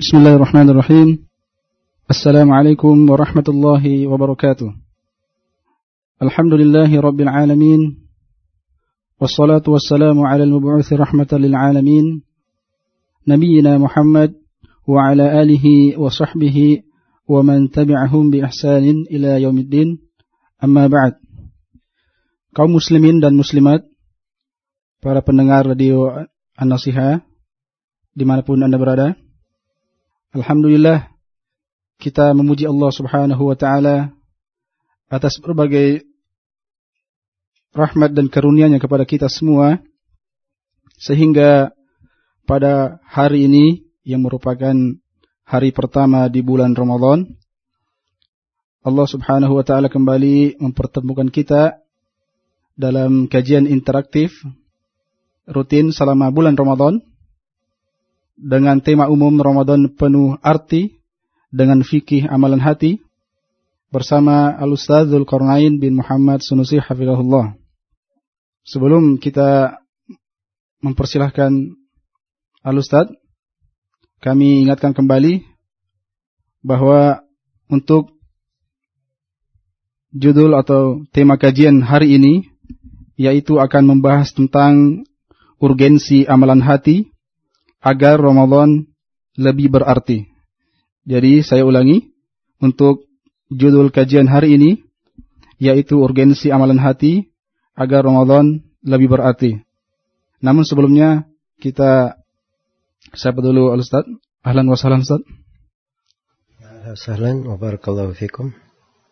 بسم الله الرحمن الرحيم السلام عليكم ورحمة الله وبركاته الحمد لله رب العالمين والصلاة والسلام على المبعوث رحمة للعالمين نبينا محمد وعلى آله وصحبه ومن تبعهم بإحسان إلى يوم الدين أما بعد kaum muslimin dan muslimat para pendengar radio An-Nasiha dimanapun anda berada Alhamdulillah kita memuji Allah subhanahu wa ta'ala atas berbagai rahmat dan karunia-Nya kepada kita semua sehingga pada hari ini yang merupakan hari pertama di bulan Ramadan Allah subhanahu wa ta'ala kembali mempertemukan kita dalam kajian interaktif rutin selama bulan Ramadan dengan tema umum Ramadan penuh arti dengan fikih amalan hati bersama Al-Ustaz Zulkarnain bin Muhammad Sunusi Hafizahullah. Sebelum kita mempersilahkan Al-Ustaz, kami ingatkan kembali bahwa untuk judul atau tema kajian hari ini yaitu akan membahas tentang urgensi amalan hati agar Ramadan lebih berarti. Jadi saya ulangi untuk judul kajian hari ini yaitu urgensi amalan hati agar Ramadan lebih berarti. Namun sebelumnya kita siapa dulu Al Ustaz? Ahlan wa sahlan Ustaz. Sahlan wa barakallahu fikum.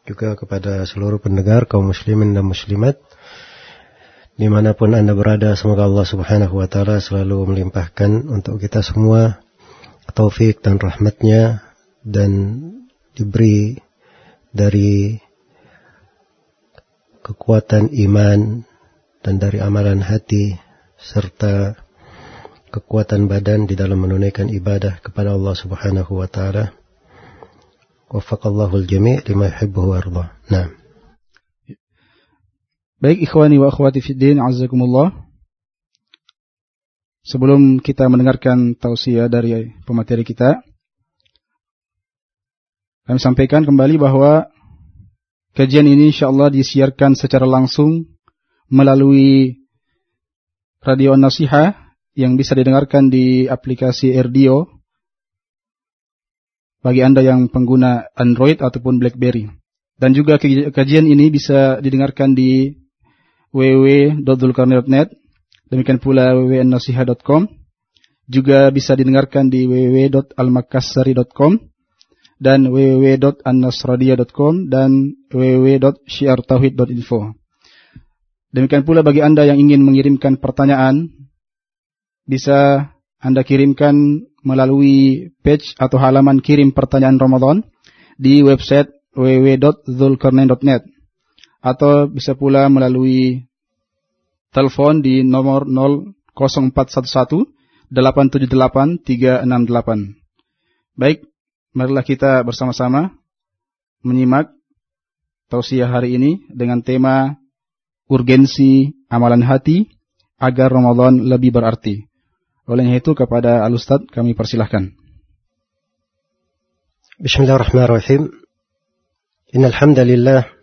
Juga kepada seluruh pendengar kaum muslimin dan muslimat di mana pun anda berada semoga Allah subhanahu wa ta'ala selalu melimpahkan untuk kita semua taufik dan rahmatnya dan diberi dari kekuatan iman dan dari amalan hati serta kekuatan badan di dalam menunaikan ibadah kepada Allah Subhanahu wa taala. Waffaqallahu al-jami' lima yuhibbu wa. Nah. Baik ikhwani wa akhwati fiddin azakumullah. Sebelum kita mendengarkan tausiah dari pemateri kita, kami sampaikan kembali bahwa kajian ini insyaallah disiarkan secara langsung melalui radio Nasiha yang bisa didengarkan di aplikasi RDO bagi Anda yang pengguna Android ataupun BlackBerry. Dan juga kajian ini bisa didengarkan di www.dulkarni.net demikian pula www.nasiha.com juga bisa didengarkan di www.almakassari.com dan www.annasradia.com dan www.syiartauhid.info. Demikian pula bagi Anda yang ingin mengirimkan pertanyaan bisa Anda kirimkan melalui page atau halaman kirim pertanyaan Ramadan di website www.zulkarnain.net atau bisa pula melalui telepon di nomor 0411 878 368. Baik, marilah kita bersama-sama menyimak tausiah hari ini dengan tema urgensi amalan hati agar Ramadan lebih berarti. Olehnya itu kepada Al-Ustaz kami persilahkan. Bismillahirrahmanirrahim. Innal hamdalillah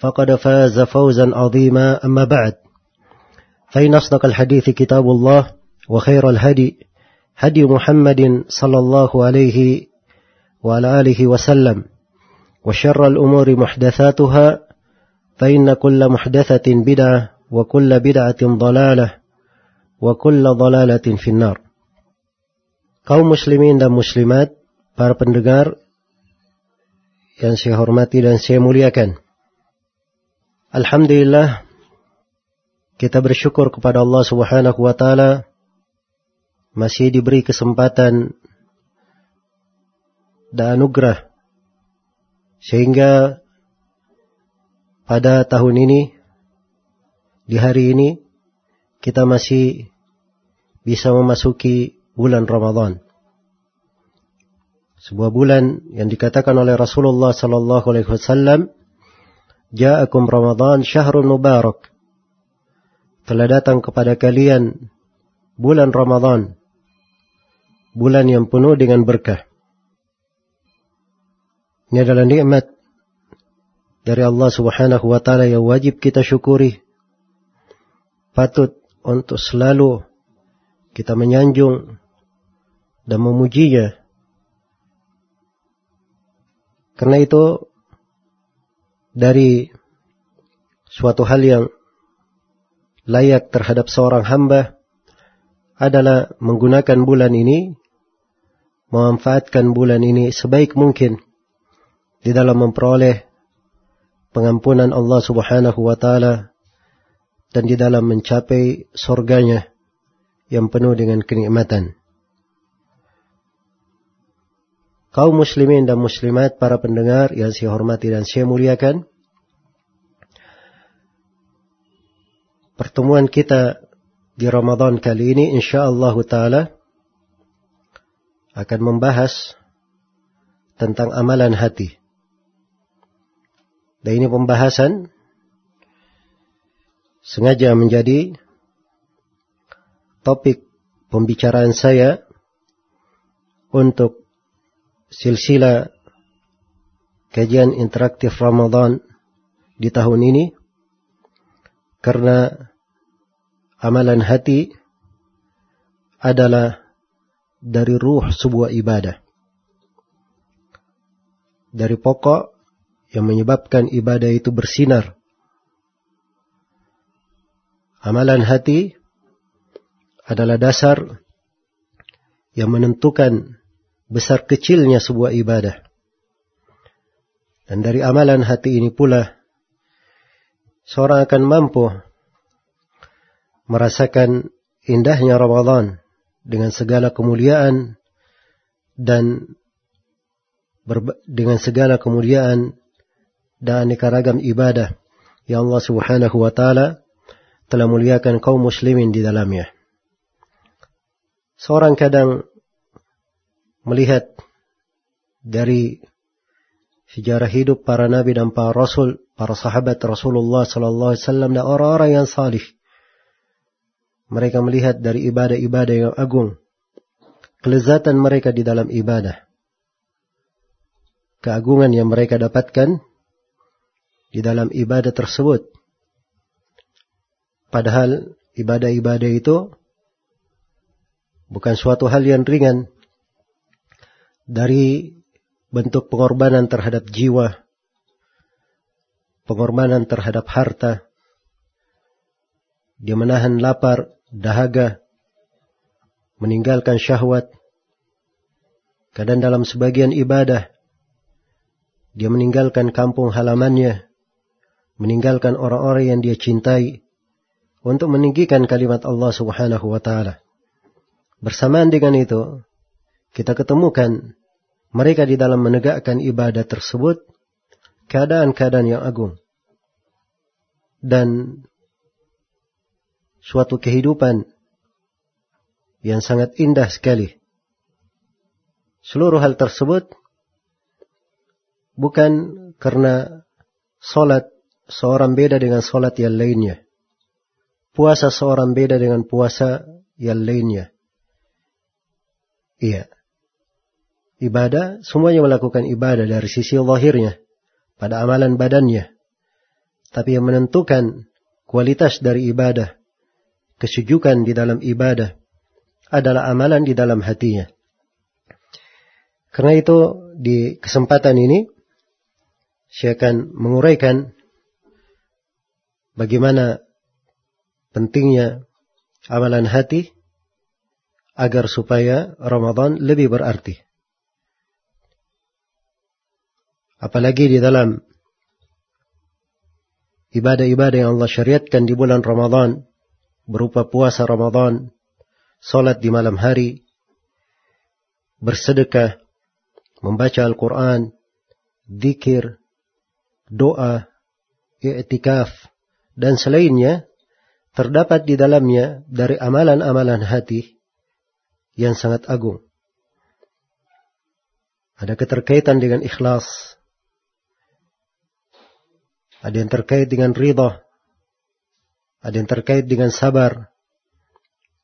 فقد فاز فوزا عظيما أما بعد فإن أصدق الحديث كتاب الله وخير الهدي هدي محمد صلى الله عليه وعلى آله وسلم وشر الأمور محدثاتها فإن كل محدثة بدعة وكل بدعة ضلالة وكل ضلالة في النار kaum muslimin dan muslimat, para pendengar yang saya hormati dan saya muliakan. Alhamdulillah kita bersyukur kepada Allah Subhanahu wa taala masih diberi kesempatan dan anugerah sehingga pada tahun ini di hari ini kita masih bisa memasuki bulan Ramadan. Sebuah bulan yang dikatakan oleh Rasulullah sallallahu alaihi wasallam, "Ja'akum Ramadan syahrun mubarak." Telah datang kepada kalian bulan Ramadan, bulan yang penuh dengan berkah. Ini adalah nikmat dari Allah Subhanahu wa taala yang wajib kita syukuri. Patut untuk selalu kita menyanjung dan memujinya Karena itu dari suatu hal yang layak terhadap seorang hamba adalah menggunakan bulan ini, memanfaatkan bulan ini sebaik mungkin di dalam memperoleh pengampunan Allah Subhanahu wa taala dan di dalam mencapai surganya yang penuh dengan kenikmatan kaum muslimin dan muslimat, para pendengar yang saya hormati dan saya muliakan. Pertemuan kita di Ramadan kali ini insyaallah taala akan membahas tentang amalan hati. Dan ini pembahasan sengaja menjadi topik pembicaraan saya untuk silsilah kajian interaktif Ramadan di tahun ini karena amalan hati adalah dari ruh sebuah ibadah. Dari pokok yang menyebabkan ibadah itu bersinar. Amalan hati adalah dasar yang menentukan besar kecilnya sebuah ibadah. Dan dari amalan hati ini pula, seorang akan mampu merasakan indahnya Ramadan dengan segala kemuliaan dan dengan segala kemuliaan dan aneka ragam ibadah yang Allah Subhanahu wa taala telah muliakan kaum muslimin di dalamnya. Seorang kadang melihat dari sejarah hidup para nabi dan para rasul, para sahabat Rasulullah sallallahu alaihi wasallam dan orang-orang yang salih. Mereka melihat dari ibadah-ibadah yang agung, kelezatan mereka di dalam ibadah. Keagungan yang mereka dapatkan di dalam ibadah tersebut. Padahal ibadah-ibadah itu bukan suatu hal yang ringan dari bentuk pengorbanan terhadap jiwa, pengorbanan terhadap harta, dia menahan lapar, dahaga, meninggalkan syahwat, kadang dalam sebagian ibadah, dia meninggalkan kampung halamannya, meninggalkan orang-orang yang dia cintai, untuk meninggikan kalimat Allah subhanahu wa ta'ala. Bersamaan dengan itu, kita ketemukan mereka di dalam menegakkan ibadah tersebut keadaan-keadaan yang agung dan suatu kehidupan yang sangat indah sekali. Seluruh hal tersebut bukan karena solat seorang beda dengan solat yang lainnya. Puasa seorang beda dengan puasa yang lainnya. Iya ibadah, semuanya melakukan ibadah dari sisi lahirnya, pada amalan badannya. Tapi yang menentukan kualitas dari ibadah, kesujukan di dalam ibadah, adalah amalan di dalam hatinya. Karena itu di kesempatan ini saya akan menguraikan bagaimana pentingnya amalan hati agar supaya Ramadan lebih berarti. Apalagi di dalam ibadah-ibadah yang Allah syariatkan di bulan Ramadan berupa puasa Ramadan, salat di malam hari, bersedekah, membaca Al-Quran, dikir, doa, i'tikaf, dan selainnya terdapat di dalamnya dari amalan-amalan hati yang sangat agung. Ada keterkaitan dengan ikhlas. Ada yang terkait dengan ridha. Ada yang terkait dengan sabar.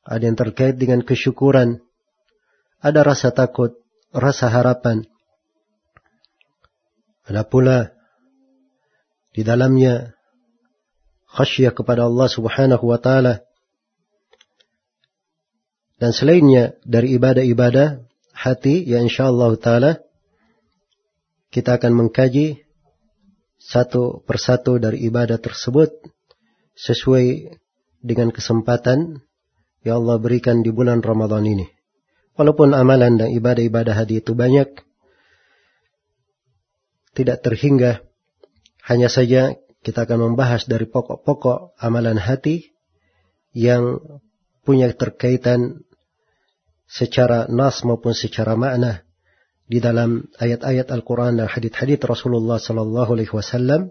Ada yang terkait dengan kesyukuran. Ada rasa takut, rasa harapan. Ada pula di dalamnya khasyah kepada Allah Subhanahu wa taala dan selainnya dari ibadah-ibadah hati yang insyaallah taala kita akan mengkaji satu persatu dari ibadah tersebut sesuai dengan kesempatan yang Allah berikan di bulan Ramadan ini. Walaupun amalan dan ibadah-ibadah hati itu banyak, tidak terhingga, hanya saja kita akan membahas dari pokok-pokok amalan hati yang punya terkaitan secara nas maupun secara makna di dalam ayat-ayat Al-Quran dan hadith-hadith Rasulullah Sallallahu Alaihi Wasallam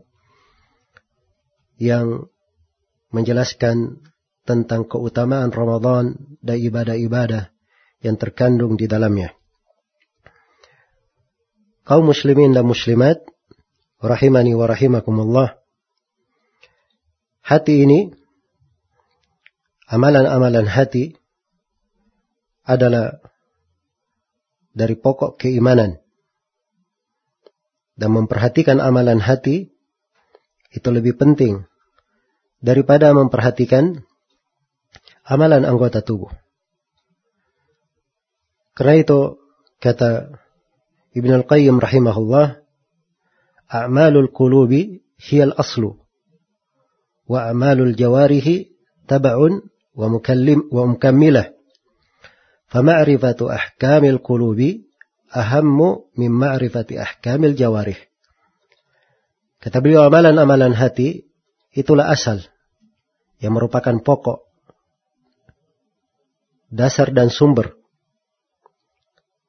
yang menjelaskan tentang keutamaan Ramadan dan ibadah-ibadah yang terkandung di dalamnya. Kaum muslimin dan muslimat, rahimani wa rahimakumullah. Hati ini, amalan-amalan hati adalah dari pokok keimanan. Dan memperhatikan amalan hati itu lebih penting daripada memperhatikan amalan anggota tubuh. Karena itu kata Ibn Al-Qayyim rahimahullah, "A'malul qulubi hiya al-aslu wa a'malul jawarihi tab'un wa mukallim wa mukammilah." فمعرفة أحكام القلوب أهم من معرفة أحكام الجوارح Kata beliau amalan-amalan hati itulah asal yang merupakan pokok, dasar dan sumber.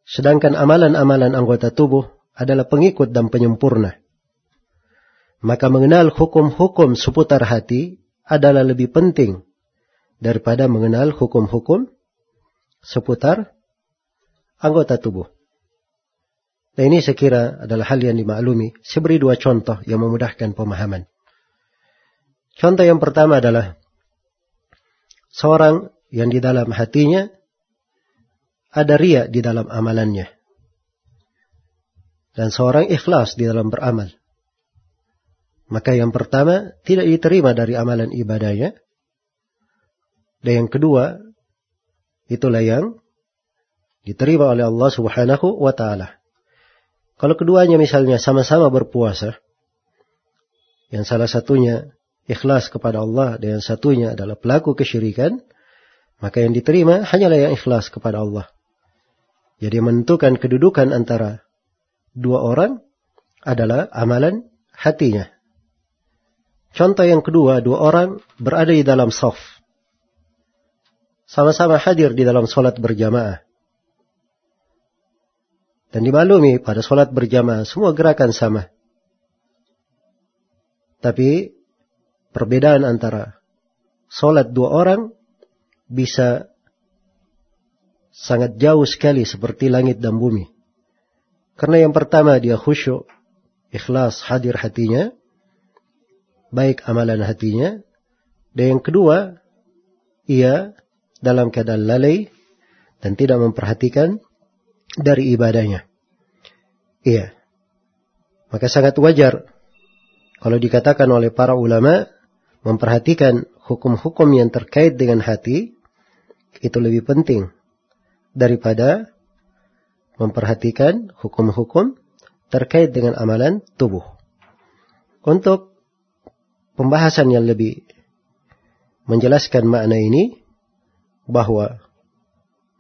Sedangkan amalan-amalan anggota tubuh adalah pengikut dan penyempurna. maka mengenal hukum-hukum seputar hati adalah lebih penting daripada mengenal hukum-hukum seputar anggota tubuh. Nah ini saya kira adalah hal yang dimaklumi. Saya beri dua contoh yang memudahkan pemahaman. Contoh yang pertama adalah seorang yang di dalam hatinya ada ria di dalam amalannya. Dan seorang ikhlas di dalam beramal. Maka yang pertama tidak diterima dari amalan ibadahnya. Dan yang kedua, itulah yang diterima oleh Allah Subhanahu wa taala. Kalau keduanya misalnya sama-sama berpuasa, yang salah satunya ikhlas kepada Allah dan yang satunya adalah pelaku kesyirikan, maka yang diterima hanyalah yang ikhlas kepada Allah. Jadi menentukan kedudukan antara dua orang adalah amalan hatinya. Contoh yang kedua, dua orang berada di dalam soft. Sama-sama hadir di dalam sholat berjamaah. Dan dimaklumi pada sholat berjamaah semua gerakan sama. Tapi perbedaan antara sholat dua orang bisa sangat jauh sekali seperti langit dan bumi. Karena yang pertama dia khusyuk, ikhlas hadir hatinya baik amalan hatinya. Dan yang kedua, ia dalam keadaan lalai dan tidak memperhatikan dari ibadahnya. Iya. Maka sangat wajar kalau dikatakan oleh para ulama memperhatikan hukum-hukum yang terkait dengan hati itu lebih penting daripada memperhatikan hukum-hukum terkait dengan amalan tubuh. Untuk pembahasan yang lebih menjelaskan makna ini bahwa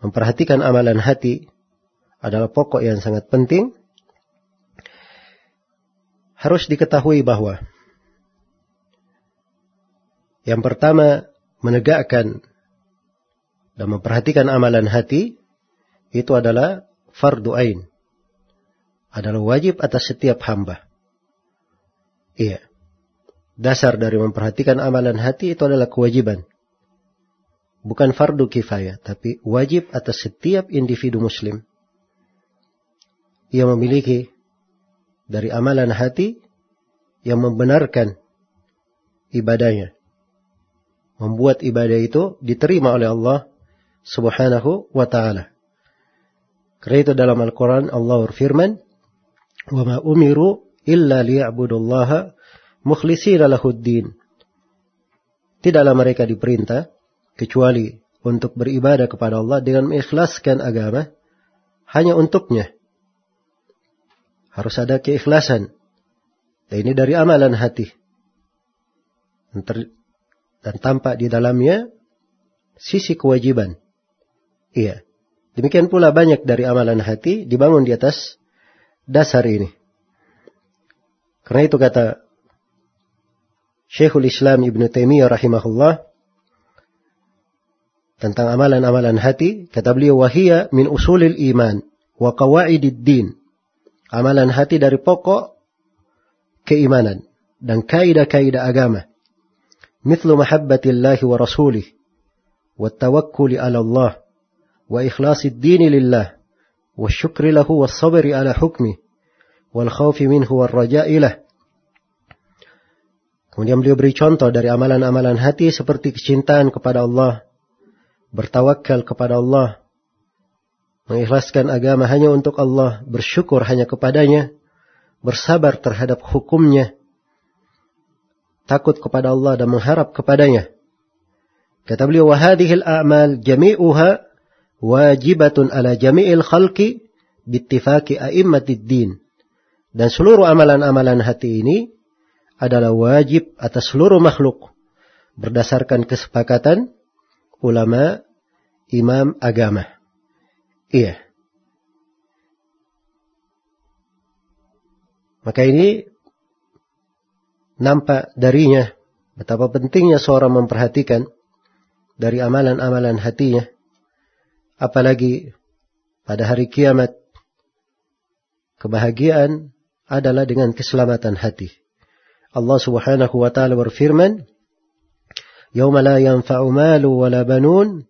memperhatikan amalan hati adalah pokok yang sangat penting. Harus diketahui bahwa yang pertama menegakkan dan memperhatikan amalan hati itu adalah fardu ain. Adalah wajib atas setiap hamba. Iya. Dasar dari memperhatikan amalan hati itu adalah kewajiban Bukan fardu kifayah, tapi wajib atas setiap individu muslim. Ia memiliki dari amalan hati yang membenarkan ibadahnya. Membuat ibadah itu diterima oleh Allah subhanahu wa ta'ala. Karena itu dalam Al-Quran Allah berfirman, وَمَا أُمِرُوا إِلَّا لِيَعْبُدُوا اللَّهَ مُخْلِصِينَ لَهُ الدِّينَ Tidaklah mereka diperintah, kecuali untuk beribadah kepada Allah dengan mengikhlaskan agama hanya untuknya. Harus ada keikhlasan. Dan ini dari amalan hati. Dan tampak di dalamnya sisi kewajiban. Iya. Demikian pula banyak dari amalan hati dibangun di atas dasar ini. Karena itu kata Syekhul Islam Ibn Taimiyah rahimahullah tentang amalan-amalan hati, kata beliau wahia min usulil iman wa qawaidid din. Amalan hati dari pokok keimanan dan kaidah-kaidah agama. Mithlu mahabbatillahi wa rasulih wa tawakkuli ala Allah wa ikhlasid dini lillah wa syukri lahu wa sabri ala hukmi wal khawfi minhu wal raja'i. Kemudian beliau beri contoh dari amalan-amalan hati seperti kecintaan kepada Allah, bertawakal kepada Allah, mengikhlaskan agama hanya untuk Allah, bersyukur hanya kepadanya, bersabar terhadap hukumnya, takut kepada Allah dan mengharap kepadanya. Kata beliau, وَهَذِهِ الْأَعْمَالِ جَمِيعُهَا wajibatun ala jami'il khalqi bittifaqi a'immatid din. Dan seluruh amalan-amalan hati ini adalah wajib atas seluruh makhluk berdasarkan kesepakatan ulama imam agama. Iya. Maka ini nampak darinya betapa pentingnya seorang memperhatikan dari amalan-amalan hatinya Apalagi pada hari kiamat, kebahagiaan adalah dengan keselamatan hati. Allah subhanahu wa ta'ala berfirman, يوم لا ينفع مال ولا بنون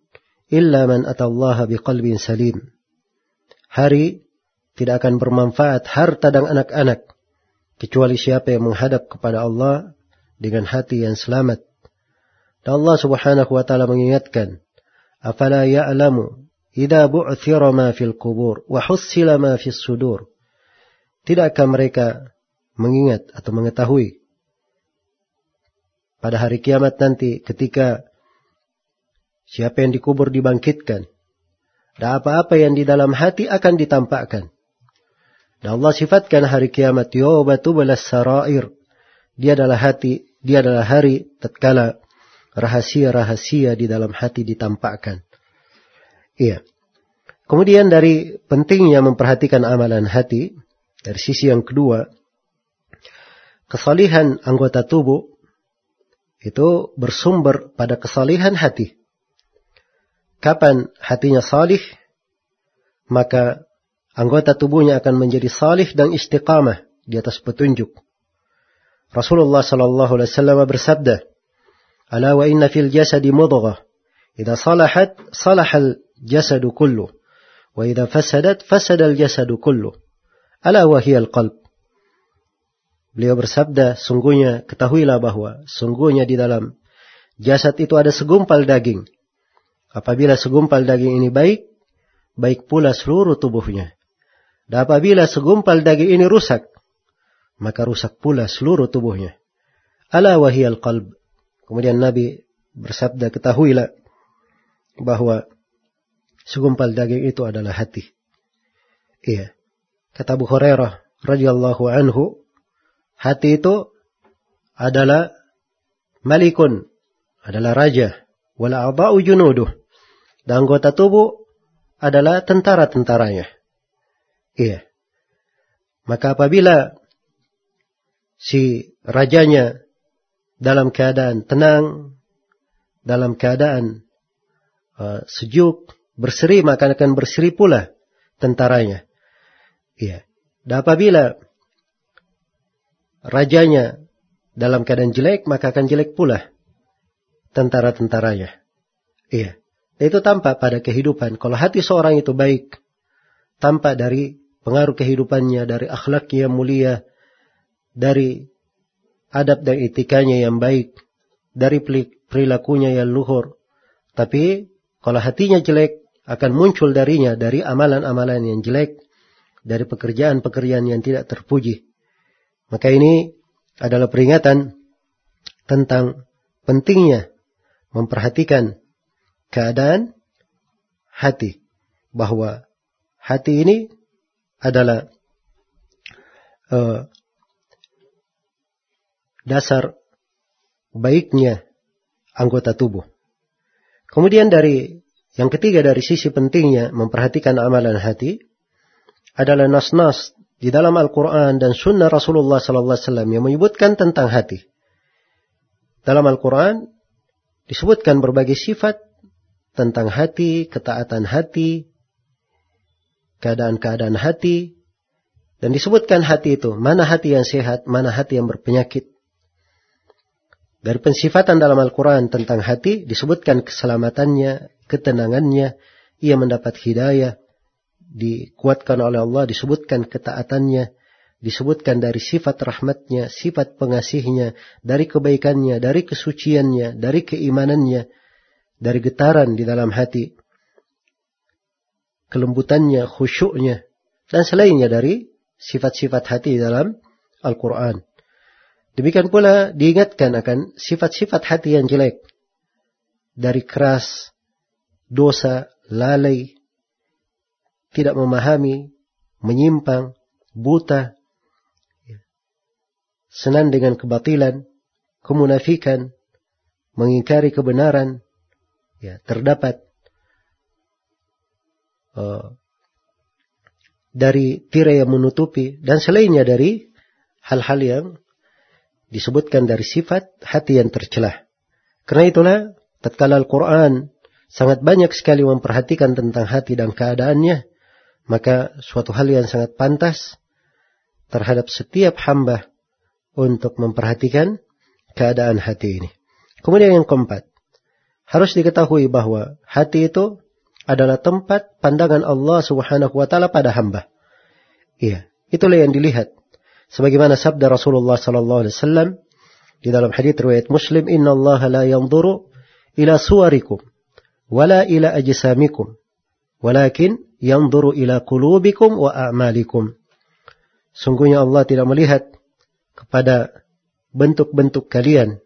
إلا من أتى الله بقلب سليم. Hari tidak akan bermanfaat harta dan anak-anak kecuali siapa yang menghadap kepada Allah dengan hati yang selamat. Dan Allah Subhanahu wa taala mengingatkan, "Afala ya'lamu Ida bu'thira ma fil kubur wa hussila ma fis sudur. Tidakkah mereka mengingat atau mengetahui pada hari kiamat nanti ketika siapa yang dikubur dibangkitkan dan apa-apa yang di dalam hati akan ditampakkan. Dan Allah sifatkan hari kiamat yawbatu balas sarair. Dia adalah hati, dia adalah hari tatkala rahasia-rahasia di dalam hati ditampakkan. Iya. Kemudian dari pentingnya memperhatikan amalan hati, dari sisi yang kedua, kesalihan anggota tubuh itu bersumber pada kesalihan hati. Kapan hatinya salih, maka anggota tubuhnya akan menjadi salih dan istiqamah di atas petunjuk. Rasulullah sallallahu alaihi wasallam bersabda, "Ala wa inna fil jasadi mudghah, idza salahat salahal jasadu kullu wa idza fasadat fasadal jasadu kullu ala wahiyal qalb Beliau bersabda, sungguhnya ketahuilah bahwa sungguhnya di dalam jasad itu ada segumpal daging. Apabila segumpal daging ini baik, baik pula seluruh tubuhnya. Dan apabila segumpal daging ini rusak, maka rusak pula seluruh tubuhnya. Ala wahiyal qalb. Kemudian Nabi bersabda, ketahuilah bahwa segumpal daging itu adalah hati. Iya. Kata Abu Hurairah radhiyallahu anhu, hati itu adalah malikun, adalah raja, wala a'dha'u junuduh. Dan anggota tubuh adalah tentara-tentaranya. Iya. Maka apabila si rajanya dalam keadaan tenang, dalam keadaan uh, sejuk, berseri maka akan berseri pula tentaranya. Iya. Dan apabila rajanya dalam keadaan jelek maka akan jelek pula tentara-tentaranya. Iya. Itu tampak pada kehidupan. Kalau hati seorang itu baik, tampak dari pengaruh kehidupannya, dari akhlaknya yang mulia, dari adab dan etikanya yang baik, dari perilakunya yang luhur. Tapi kalau hatinya jelek, akan muncul darinya dari amalan-amalan yang jelek, dari pekerjaan-pekerjaan yang tidak terpuji. Maka ini adalah peringatan tentang pentingnya memperhatikan keadaan hati. Bahwa hati ini adalah uh, dasar baiknya anggota tubuh. Kemudian dari yang ketiga dari sisi pentingnya memperhatikan amalan hati adalah nas-nas di dalam Al-Quran dan Sunnah Rasulullah SAW yang menyebutkan tentang hati. Dalam Al-Quran disebutkan berbagai sifat tentang hati, ketaatan hati, keadaan-keadaan hati, dan disebutkan hati itu, mana hati yang sehat, mana hati yang berpenyakit. Dari pensifatan dalam Al-Quran tentang hati disebutkan keselamatannya, ketenangannya, ia mendapat hidayah, dikuatkan oleh Allah, disebutkan ketaatannya, disebutkan dari sifat rahmatnya, sifat pengasihnya, dari kebaikannya, dari kesuciannya, dari keimanannya, dari getaran di dalam hati, kelembutannya, khusyuknya, dan selainnya dari sifat-sifat hati dalam Al-Quran. Demikian pula diingatkan akan sifat-sifat hati yang jelek. Dari keras, dosa, lalai, tidak memahami, menyimpang, buta, senang dengan kebatilan, kemunafikan, mengingkari kebenaran, ya, terdapat uh, dari tirai yang menutupi dan selainnya dari hal-hal yang disebutkan dari sifat hati yang tercelah. Karena itulah tatkala Al-Quran sangat banyak sekali memperhatikan tentang hati dan keadaannya, maka suatu hal yang sangat pantas terhadap setiap hamba untuk memperhatikan keadaan hati ini. Kemudian yang keempat, harus diketahui bahwa hati itu adalah tempat pandangan Allah Subhanahu wa taala pada hamba. Iya, itulah yang dilihat sebagaimana sabda Rasulullah sallallahu alaihi wasallam di dalam hadis riwayat Muslim inna Allah la yanzuru ila suwarikum wala ila ajsamikum walakin yanzuru ila qulubikum wa a'malikum sungguhnya Allah tidak melihat kepada bentuk-bentuk kalian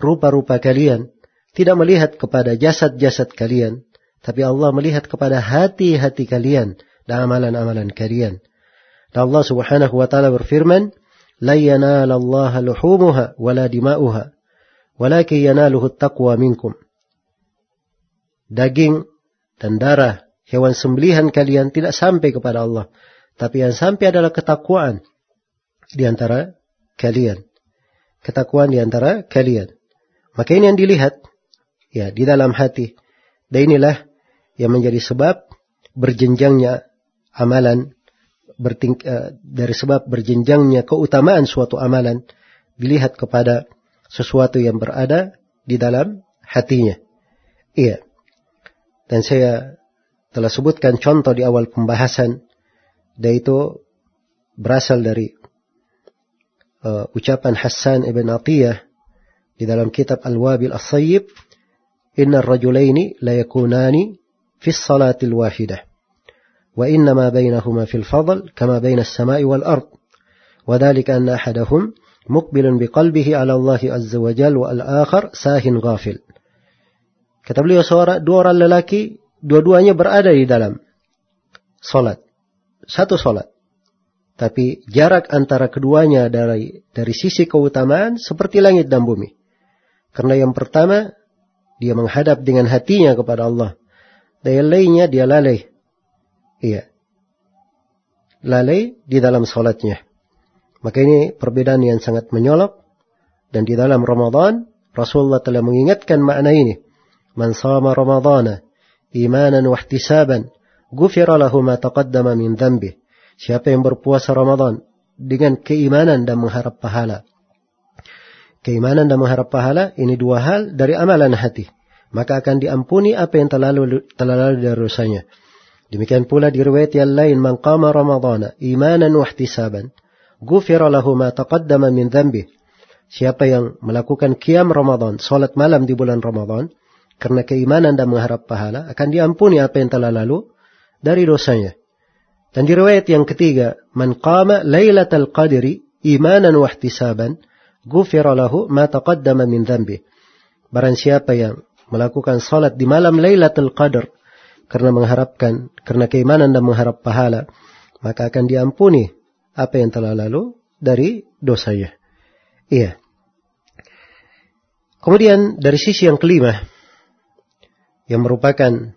rupa-rupa kalian tidak melihat kepada jasad-jasad kalian tapi Allah melihat kepada hati-hati kalian dan amalan-amalan kalian dan Allah Subhanahu wa taala berfirman, "La yanalallaha luhumuha wala dima'uha, walakin yanaluhu taqwa minkum." Daging dan darah hewan sembelihan kalian tidak sampai kepada Allah, tapi yang sampai adalah ketakwaan di antara kalian. Ketakwaan di antara kalian. Maka ini yang dilihat ya di dalam hati. Dan inilah yang menjadi sebab berjenjangnya amalan berting, uh, dari sebab berjenjangnya keutamaan suatu amalan dilihat kepada sesuatu yang berada di dalam hatinya. Iya. Dan saya telah sebutkan contoh di awal pembahasan dan itu berasal dari uh, ucapan Hassan ibn Atiyah di dalam kitab Al-Wabil As-Sayyib Inna rajulaini la yakunani fi salatil wahidah وإنما بينهما في الفضل كما بين السماء والأرض وذلك أن أحدهم مقبل بقلبه على الله عز وجل والآخر ساه غافل Kata beliau seorang dua orang lelaki, dua-duanya berada di dalam salat. Satu salat. Tapi jarak antara keduanya dari dari sisi keutamaan seperti langit dan bumi. Karena yang pertama dia menghadap dengan hatinya kepada Allah. Dan yang lainnya dia lalai. Iya. Lalai di dalam salatnya. Maka ini perbedaan yang sangat menyolok. Dan di dalam Ramadan Rasulullah telah mengingatkan makna ini. Man sama Ramadana wa ihtisaban ghufira lahu ma taqaddama min dhanbih. Siapa yang berpuasa Ramadan dengan keimanan dan mengharap pahala. Keimanan dan mengharap pahala ini dua hal dari amalan hati. Maka akan diampuni apa yang telah lalu, telah dari dosanya. Demikian pula di riwayat yang lain man qama ramadhana imanan wa ihtisaban ghufira lahu ma taqaddama min dhanbih. Siapa yang melakukan qiyam Ramadan, salat malam di bulan Ramadan karena keimanan dan mengharap pahala akan diampuni apa yang telah lalu dari dosanya. Dan di riwayat yang ketiga, man qama lailatal qadri imanan wa ihtisaban, ghufira lahu ma taqaddama min dhanbi. Barang siapa yang melakukan salat di malam Lailatul Qadar karena mengharapkan karena keimanan dan mengharap pahala, maka akan diampuni apa yang telah lalu dari dosanya. Iya. Kemudian dari sisi yang kelima yang merupakan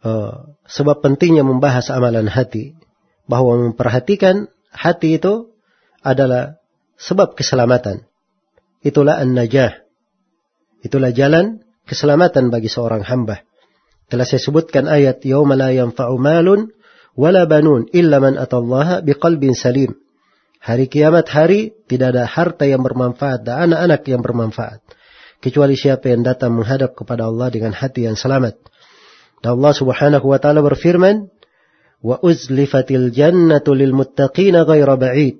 uh, sebab pentingnya membahas amalan hati bahwa memperhatikan hati itu adalah sebab keselamatan. Itulah an-najah. Itulah jalan keselamatan bagi seorang hamba. Telah saya sebutkan ayat yauma la yanfa'u malun wala banun illa man atallaha biqalbin salim. Hari kiamat hari tidak ada harta yang bermanfaat dan anak-anak yang bermanfaat kecuali siapa yang datang menghadap kepada Allah dengan hati yang selamat. Dan Allah Subhanahu wa taala berfirman, "Wa uzlifatil jannatu lil muttaqin ghaira ba'id."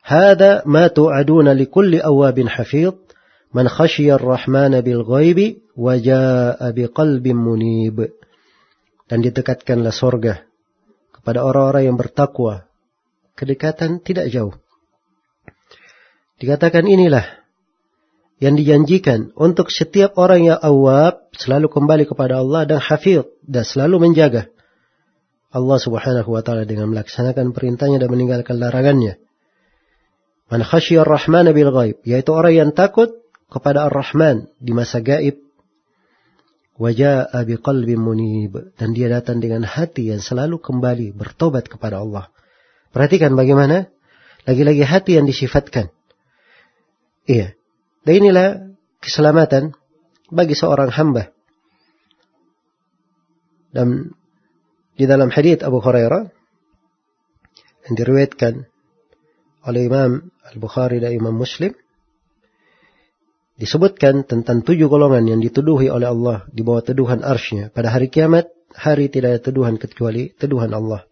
Hada ma tu'aduna likulli awabin hafidh man khashiya ar-rahmana bil ghaibi wa jaa'a biqalbin munib. Dan didekatkanlah sorga kepada orang-orang yang bertakwa. Kedekatan tidak jauh. Dikatakan inilah yang dijanjikan untuk setiap orang yang awab selalu kembali kepada Allah dan hafid dan selalu menjaga Allah Subhanahu wa taala dengan melaksanakan perintahnya dan meninggalkan larangannya. Man khasyiyar rahman bil ghaib, yaitu orang yang takut kepada Ar-Rahman di masa gaib. Waja'a biqalbin munib dan dia datang dengan hati yang selalu kembali bertobat kepada Allah. Perhatikan bagaimana lagi-lagi hati yang disifatkan. Iya, dan inilah keselamatan bagi seorang hamba. Dan di dalam hadith Abu Hurairah yang diriwayatkan oleh Imam Al-Bukhari dan Imam Muslim disebutkan tentang tujuh golongan yang dituduhi oleh Allah di bawah teduhan arsnya. Pada hari kiamat, hari tidak ada teduhan kecuali teduhan Allah.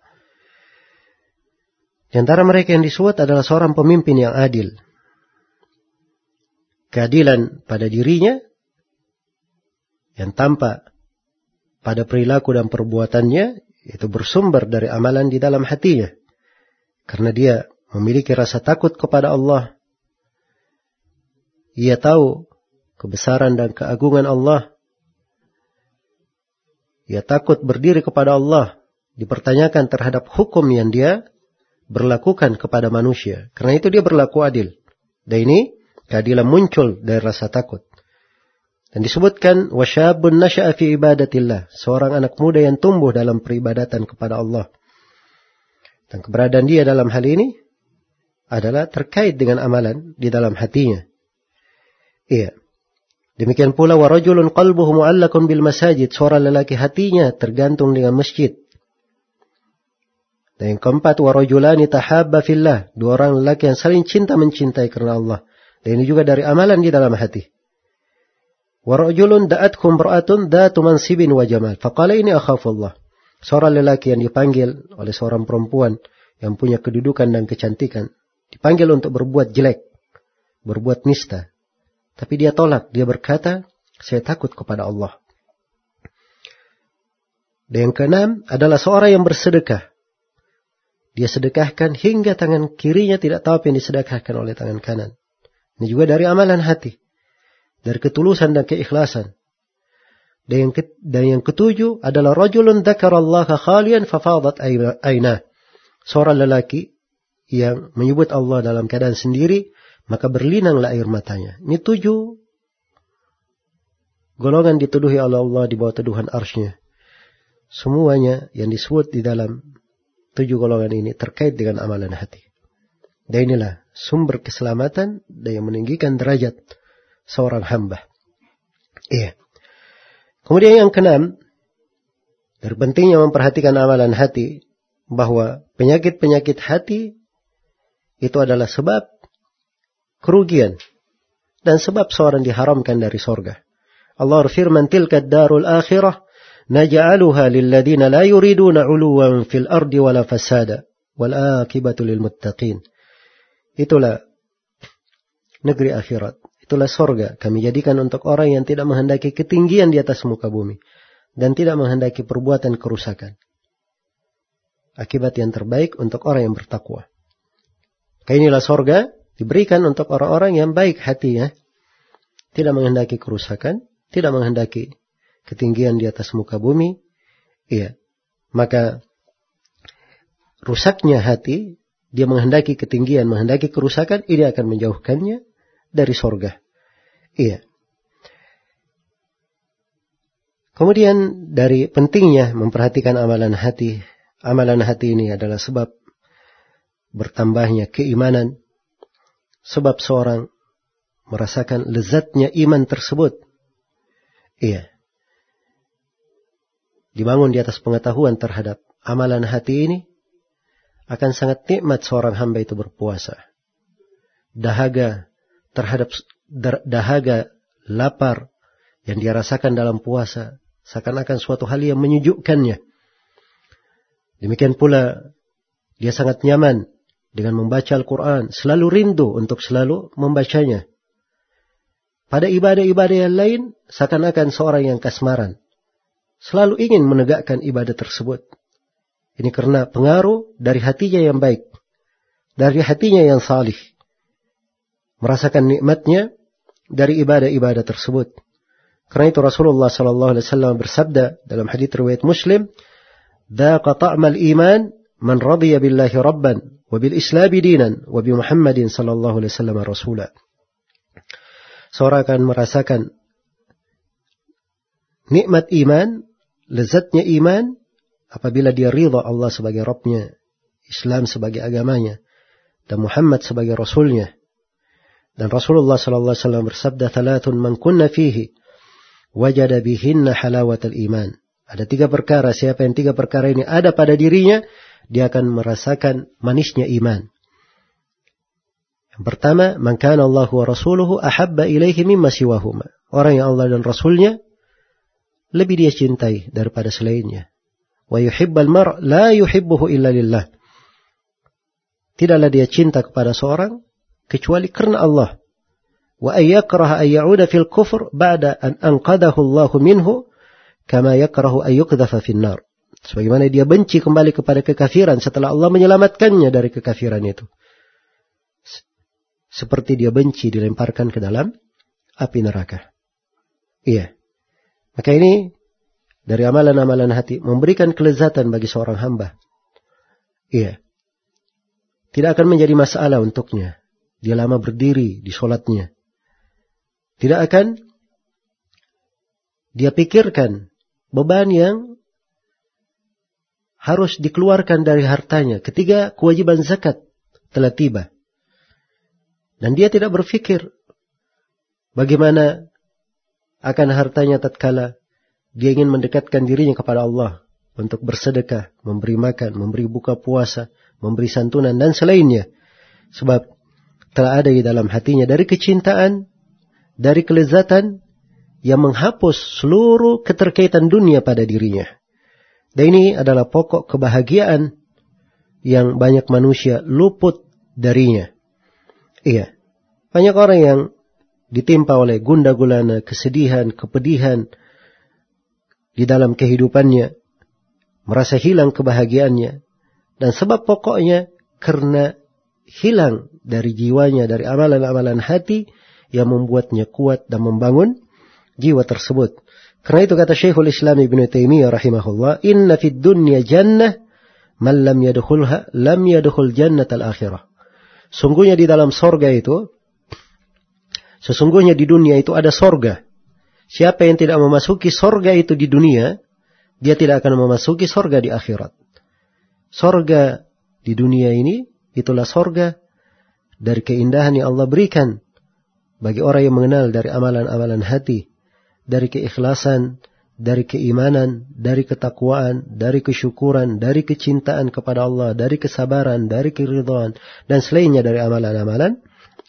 Di antara mereka yang disebut adalah seorang pemimpin yang adil keadilan pada dirinya yang tampak pada perilaku dan perbuatannya itu bersumber dari amalan di dalam hatinya. Karena dia memiliki rasa takut kepada Allah. Ia tahu kebesaran dan keagungan Allah. Ia takut berdiri kepada Allah, dipertanyakan terhadap hukum yang dia berlakukan kepada manusia. Karena itu dia berlaku adil. Dan ini Keadilan muncul dari rasa takut. Dan disebutkan wasyabun nasya'a fi ibadatillah, seorang anak muda yang tumbuh dalam peribadatan kepada Allah. Dan keberadaan dia dalam hal ini adalah terkait dengan amalan di dalam hatinya. Iya. Demikian pula warajulun qalbuhu mu'allakun bil masajid, seorang lelaki hatinya tergantung dengan masjid. Dan yang keempat warajulani tahabba fillah, dua orang lelaki yang saling cinta mencintai karena Allah. Dan ini juga dari amalan di dalam hati. Warajulun da'atkum ra'atun datu mansibin wa jamal. Faqala ini akhafullah. Seorang lelaki yang dipanggil oleh seorang perempuan yang punya kedudukan dan kecantikan. Dipanggil untuk berbuat jelek. Berbuat nista. Tapi dia tolak. Dia berkata, saya takut kepada Allah. Dan yang keenam adalah seorang yang bersedekah. Dia sedekahkan hingga tangan kirinya tidak tahu apa yang disedekahkan oleh tangan kanan. Ini juga dari amalan hati. Dari ketulusan dan keikhlasan. Dan yang, dan yang ketujuh adalah rajulun dzakarallaha khalian fafadat aina. seorang lelaki yang menyebut Allah dalam keadaan sendiri, maka berlinanglah air matanya. Ini tujuh golongan dituduhi oleh Allah di bawah tuduhan arsnya. Semuanya yang disebut di dalam tujuh golongan ini terkait dengan amalan hati. Dan inilah sumber keselamatan dan yang meninggikan derajat seorang hamba. Iya. Kemudian yang keenam, dari pentingnya memperhatikan amalan hati, bahwa penyakit-penyakit hati itu adalah sebab kerugian dan sebab seorang diharamkan dari sorga. Allah berfirman, tilka darul akhirah naj'aluha lilladina la yuriduna uluwan fil ardi wala fasada wal akibatu lil muttaqin. Itulah negeri akhirat. Itulah sorga. Kami jadikan untuk orang yang tidak menghendaki ketinggian di atas muka bumi. Dan tidak menghendaki perbuatan kerusakan. Akibat yang terbaik untuk orang yang bertakwa. Kayak inilah sorga diberikan untuk orang-orang yang baik hatinya. Tidak menghendaki kerusakan. Tidak menghendaki ketinggian di atas muka bumi. Iya. Maka rusaknya hati dia menghendaki ketinggian, menghendaki kerusakan, ini akan menjauhkannya dari sorga. Iya. Kemudian dari pentingnya memperhatikan amalan hati, amalan hati ini adalah sebab bertambahnya keimanan, sebab seorang merasakan lezatnya iman tersebut. Iya. Dibangun di atas pengetahuan terhadap amalan hati ini, akan sangat nikmat seorang hamba itu berpuasa. Dahaga terhadap dahaga lapar yang dia rasakan dalam puasa seakan-akan suatu hal yang menyejukkannya. Demikian pula dia sangat nyaman dengan membaca Al-Quran, selalu rindu untuk selalu membacanya. Pada ibadah-ibadah yang lain, seakan-akan seorang yang kasmaran. Selalu ingin menegakkan ibadah tersebut. Ini karena pengaruh dari hatinya yang baik. Dari hatinya yang salih. Merasakan nikmatnya dari ibadah-ibadah tersebut. Karena itu Rasulullah sallallahu alaihi wasallam bersabda dalam hadis riwayat Muslim, "Dzaqa ta'mal iman man radiya billahi rabban wa bil islam dinan wa bi Muhammadin sallallahu alaihi wasallam rasula." Seorang akan merasakan nikmat iman, lezatnya iman apabila dia ridha Allah sebagai Rabbnya, Islam sebagai agamanya, dan Muhammad sebagai Rasulnya. Dan Rasulullah sallallahu alaihi wasallam bersabda, "Thalathun man kunna fihi wajada bihinna halawatal iman." Ada tiga perkara, siapa yang tiga perkara ini ada pada dirinya, dia akan merasakan manisnya iman. Yang pertama, man kana Allah wa rasuluhu ahabba ilaihi mimma siwahuma. Orang yang Allah dan Rasulnya lebih dia cintai daripada selainnya. Wa yuhibbal mar' la yuhibbuhu illa lillah. Tidaklah dia cinta kepada seorang kecuali karena Allah. Wa ayyakraha an ya'uda fil kufr ba'da an anqadahu Allah minhu kama yakrahu an yuqdhafa fin nar. Sebagaimana dia benci kembali kepada kekafiran setelah Allah menyelamatkannya dari kekafiran itu. Seperti dia benci dilemparkan ke dalam api neraka. Iya. Maka ini dari amalan-amalan hati memberikan kelezatan bagi seorang hamba. Iya. Tidak akan menjadi masalah untuknya. Dia lama berdiri di sholatnya. Tidak akan dia pikirkan beban yang harus dikeluarkan dari hartanya ketika kewajiban zakat telah tiba. Dan dia tidak berpikir bagaimana akan hartanya tatkala dia ingin mendekatkan dirinya kepada Allah untuk bersedekah, memberi makan, memberi buka puasa, memberi santunan dan selainnya. Sebab telah ada di dalam hatinya dari kecintaan, dari kelezatan yang menghapus seluruh keterkaitan dunia pada dirinya. Dan ini adalah pokok kebahagiaan yang banyak manusia luput darinya. Iya. Banyak orang yang ditimpa oleh gunda gulana, kesedihan, kepedihan, di dalam kehidupannya, merasa hilang kebahagiaannya, dan sebab pokoknya karena hilang dari jiwanya, dari amalan-amalan hati yang membuatnya kuat dan membangun jiwa tersebut. Karena itu kata Syekhul Islam Ibn Taimiyah rahimahullah, "Inna fid dunya jannah man lam yadkhulha lam yadkhul jannatal akhirah. Sungguhnya di dalam sorga itu, sesungguhnya di dunia itu ada sorga. Siapa yang tidak memasuki sorga itu di dunia, dia tidak akan memasuki sorga di akhirat. Sorga di dunia ini, itulah sorga dari keindahan yang Allah berikan bagi orang yang mengenal dari amalan-amalan hati, dari keikhlasan, dari keimanan, dari ketakwaan, dari kesyukuran, dari kecintaan kepada Allah, dari kesabaran, dari keridhaan, dan selainnya dari amalan-amalan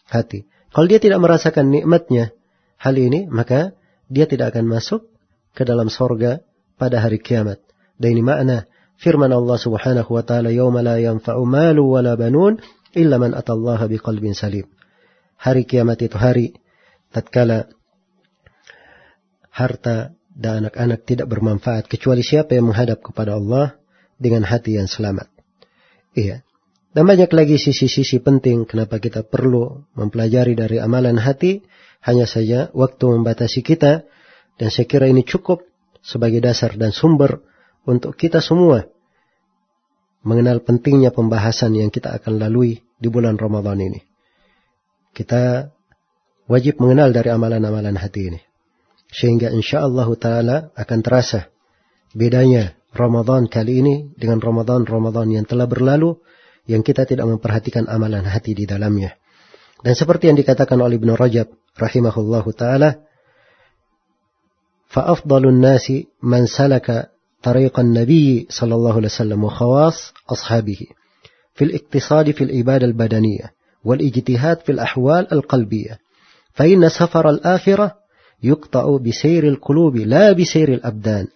hati. Kalau dia tidak merasakan nikmatnya hal ini, maka dia tidak akan masuk ke dalam sorga pada hari kiamat. Dan ini makna firman Allah Subhanahu wa taala yawma la yanfa'u malu wa la banun illa man atallaha biqalbin salim. Hari kiamat itu hari tatkala harta dan anak-anak tidak bermanfaat kecuali siapa yang menghadap kepada Allah dengan hati yang selamat. Iya. Dan banyak lagi sisi-sisi penting kenapa kita perlu mempelajari dari amalan hati hanya saja waktu membatasi kita dan saya kira ini cukup sebagai dasar dan sumber untuk kita semua mengenal pentingnya pembahasan yang kita akan lalui di bulan Ramadan ini. Kita wajib mengenal dari amalan-amalan hati ini. Sehingga insya Allah Ta'ala akan terasa bedanya Ramadan kali ini dengan Ramadan-Ramadan yang telah berlalu yang kita tidak memperhatikan amalan hati di dalamnya. Dan seperti yang dikatakan oleh Ibn Rajab رحمه الله تعالى فأفضل الناس من سلك طريق النبي صلى الله عليه وسلم وخواص أصحابه في الاقتصاد في العبادة البدنية والإجتهاد في الأحوال القلبية فإن سفر الآخرة يقطع بسير القلوب لا بسير الأبدان.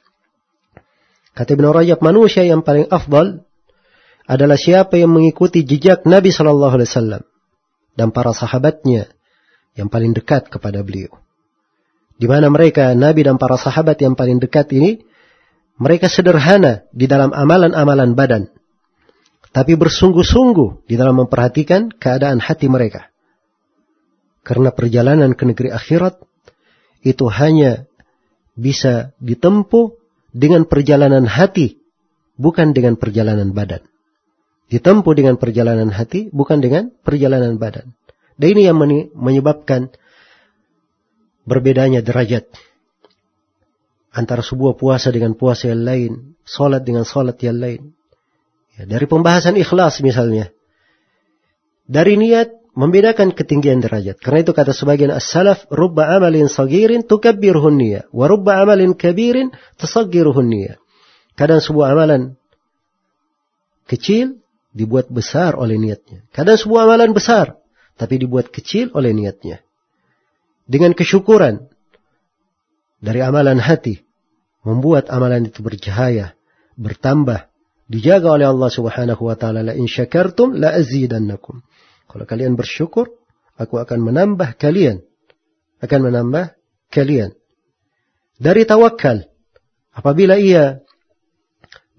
Kata Ibn Rajab, manusia yang paling afdal adalah siapa yang mengikuti jejak Nabi Shallallahu Alaihi Wasallam dan para sahabatnya yang paling dekat kepada beliau. Di mana mereka, Nabi dan para sahabat yang paling dekat ini, mereka sederhana di dalam amalan-amalan badan. Tapi bersungguh-sungguh di dalam memperhatikan keadaan hati mereka. Karena perjalanan ke negeri akhirat itu hanya bisa ditempuh dengan perjalanan hati, bukan dengan perjalanan badan. Ditempuh dengan perjalanan hati, bukan dengan perjalanan badan. Dan ini yang menyebabkan berbedanya derajat antara sebuah puasa dengan puasa yang lain, solat dengan solat yang lain. Ya, dari pembahasan ikhlas misalnya. Dari niat membedakan ketinggian derajat. Karena itu kata sebagian as-salaf, rubba amalin sagirin tukabbirhun niyah, wa rubba amalin kabirin tasaggiruhun niyah. Kadang sebuah amalan kecil dibuat besar oleh niatnya. Kadang sebuah amalan besar, tapi dibuat kecil oleh niatnya. Dengan kesyukuran dari amalan hati, membuat amalan itu bercahaya, bertambah, dijaga oleh Allah Subhanahu wa taala la in syakartum la azidannakum. Kalau kalian bersyukur, aku akan menambah kalian. Akan menambah kalian. Dari tawakal. Apabila ia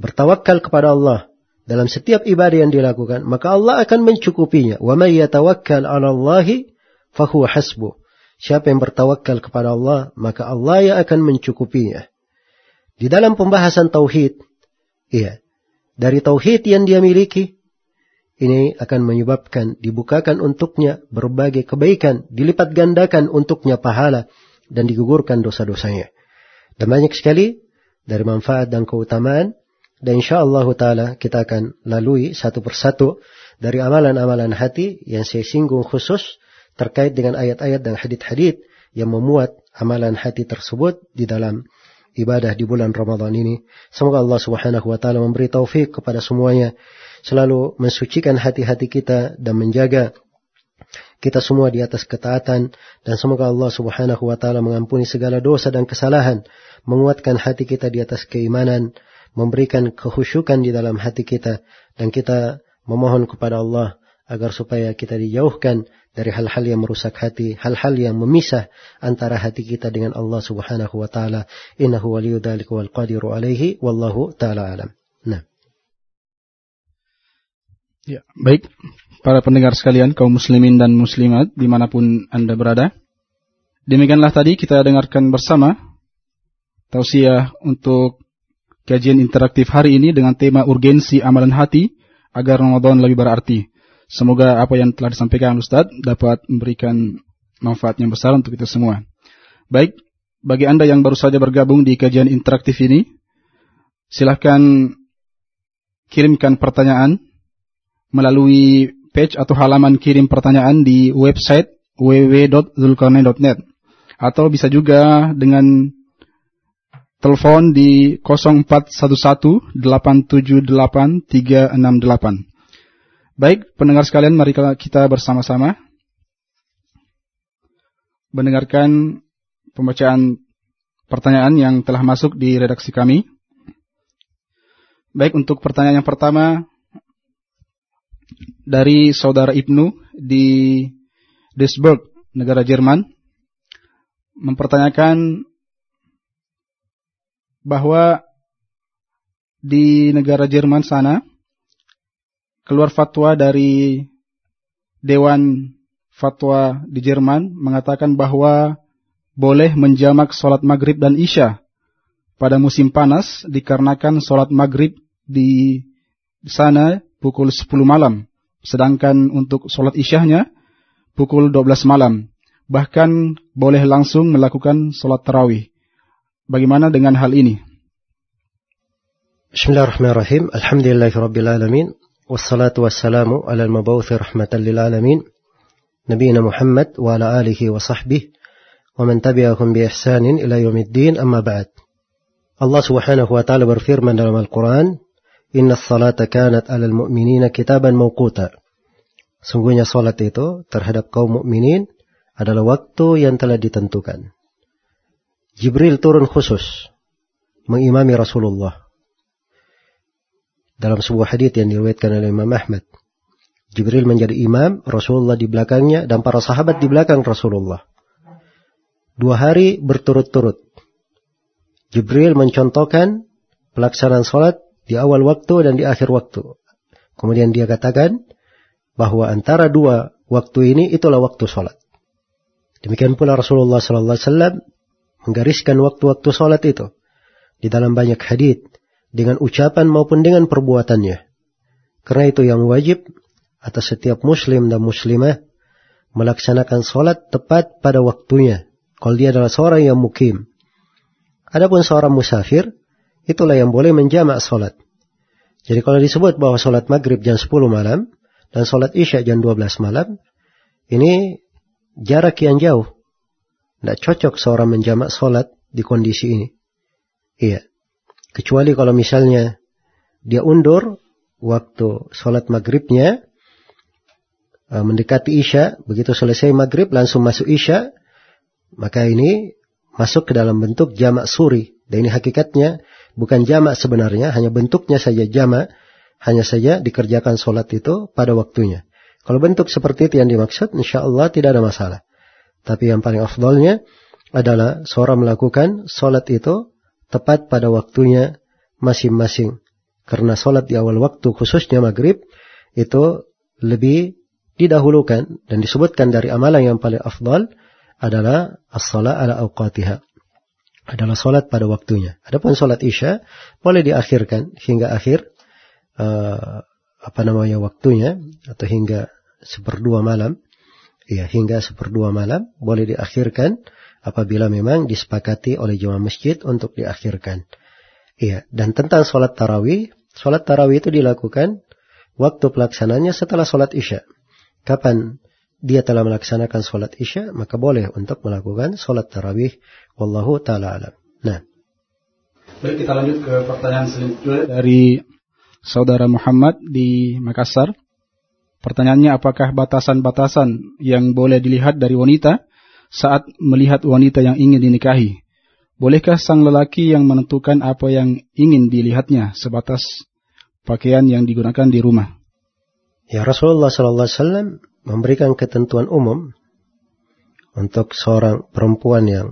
bertawakal kepada Allah dalam setiap ibadah yang dilakukan, maka Allah akan mencukupinya. Wa may yatawakkal 'ala Allahi fahuwa hasbuh. Siapa yang bertawakal kepada Allah, maka Allah yang akan mencukupinya. Di dalam pembahasan tauhid, iya, dari tauhid yang dia miliki, ini akan menyebabkan dibukakan untuknya berbagai kebaikan, dilipat gandakan untuknya pahala, dan digugurkan dosa-dosanya. Dan banyak sekali dari manfaat dan keutamaan, dan insya Allah Ta'ala kita akan lalui satu persatu dari amalan-amalan hati yang saya singgung khusus terkait dengan ayat-ayat dan hadith-hadith yang memuat amalan hati tersebut di dalam ibadah di bulan Ramadan ini. Semoga Allah Subhanahu wa taala memberi taufik kepada semuanya selalu mensucikan hati-hati kita dan menjaga kita semua di atas ketaatan dan semoga Allah Subhanahu wa taala mengampuni segala dosa dan kesalahan, menguatkan hati kita di atas keimanan, memberikan kehusyukan di dalam hati kita dan kita memohon kepada Allah agar supaya kita dijauhkan dari hal-hal yang merusak hati, hal-hal yang memisah antara hati kita dengan Allah Subhanahu wa taala. Innahu waliyudzalika wal qadiru alaihi wallahu taala alam. Nah. Ya, baik. Para pendengar sekalian, kaum muslimin dan muslimat, di mana pun Anda berada. Demikianlah tadi kita dengarkan bersama tausiah untuk kajian interaktif hari ini dengan tema urgensi amalan hati agar Ramadan lebih berarti. Semoga apa yang telah disampaikan Ustaz dapat memberikan manfaat yang besar untuk kita semua. Baik, bagi Anda yang baru saja bergabung di kajian interaktif ini, silahkan kirimkan pertanyaan melalui page atau halaman kirim pertanyaan di website www.zulkarnain.net atau bisa juga dengan telepon di 0411 878 368. Baik, pendengar sekalian, mari kita bersama-sama mendengarkan pembacaan pertanyaan yang telah masuk di redaksi kami. Baik, untuk pertanyaan yang pertama dari saudara Ibnu di Duisburg, negara Jerman, mempertanyakan bahwa di negara Jerman sana keluar fatwa dari Dewan Fatwa di Jerman mengatakan bahwa boleh menjamak sholat maghrib dan isya pada musim panas dikarenakan sholat maghrib di sana pukul 10 malam. Sedangkan untuk sholat isyahnya pukul 12 malam. Bahkan boleh langsung melakukan sholat tarawih. Bagaimana dengan hal ini? Bismillahirrahmanirrahim. Alhamdulillahirrabbilalamin. Wassalatu wassalamu ala al-mabawthi rahmatan lil alamin. Nabiina Muhammad wa ala alihi wa sahbihi wa man tabi'ahum bi ihsanin ila yaumiddin amma ba'd. Allah Subhanahu wa taala berfirman dalam Al-Qur'an, Inna salata kanat alal mu'minina kitaban mawquta. Sungguhnya salat itu terhadap kaum mukminin adalah waktu yang telah ditentukan. Jibril turun khusus mengimami Rasulullah. Dalam sebuah hadis yang diriwayatkan oleh Imam Ahmad. Jibril menjadi imam, Rasulullah di belakangnya, dan para sahabat di belakang Rasulullah. Dua hari berturut-turut. Jibril mencontohkan pelaksanaan sholat di awal waktu dan di akhir waktu. Kemudian dia katakan bahwa antara dua waktu ini itulah waktu sholat. Demikian pula Rasulullah Sallallahu Alaihi Wasallam menggariskan waktu-waktu sholat itu di dalam banyak hadis dengan ucapan maupun dengan perbuatannya. Karena itu yang wajib atas setiap muslim dan muslimah melaksanakan sholat tepat pada waktunya. Kalau dia adalah seorang yang mukim. Adapun seorang musafir, itulah yang boleh menjamak sholat. Jadi kalau disebut bahwa sholat maghrib jam 10 malam dan sholat isya jam 12 malam, ini jarak yang jauh. Tidak cocok seorang menjamak sholat di kondisi ini. Iya. Kecuali kalau misalnya dia undur waktu sholat maghribnya, eh, mendekati isya, begitu selesai maghrib langsung masuk isya, maka ini masuk ke dalam bentuk jamak suri. Dan ini hakikatnya bukan jamak sebenarnya, hanya bentuknya saja jamak, hanya saja dikerjakan sholat itu pada waktunya. Kalau bentuk seperti itu yang dimaksud, insya Allah tidak ada masalah. Tapi yang paling afdolnya adalah seorang melakukan sholat itu tepat pada waktunya masing-masing. Karena sholat di awal waktu khususnya maghrib itu lebih didahulukan dan disebutkan dari amalan yang paling afdal adalah as-salat ala awqatiha adalah solat pada waktunya. Adapun solat isya boleh diakhirkan hingga akhir uh, apa namanya waktunya atau hingga seperdua malam. Ya, hingga seperdua malam boleh diakhirkan apabila memang disepakati oleh jemaah masjid untuk diakhirkan. Iya, dan tentang solat tarawih, solat tarawih itu dilakukan waktu pelaksananya setelah solat isya. Kapan dia telah melaksanakan sholat isya, maka boleh untuk melakukan sholat tarawih. Wallahu ta'ala alam. Nah. Baik, kita lanjut ke pertanyaan selanjutnya dari saudara Muhammad di Makassar. Pertanyaannya apakah batasan-batasan yang boleh dilihat dari wanita saat melihat wanita yang ingin dinikahi? Bolehkah sang lelaki yang menentukan apa yang ingin dilihatnya sebatas pakaian yang digunakan di rumah? Ya Rasulullah sallallahu alaihi wasallam memberikan ketentuan umum untuk seorang perempuan yang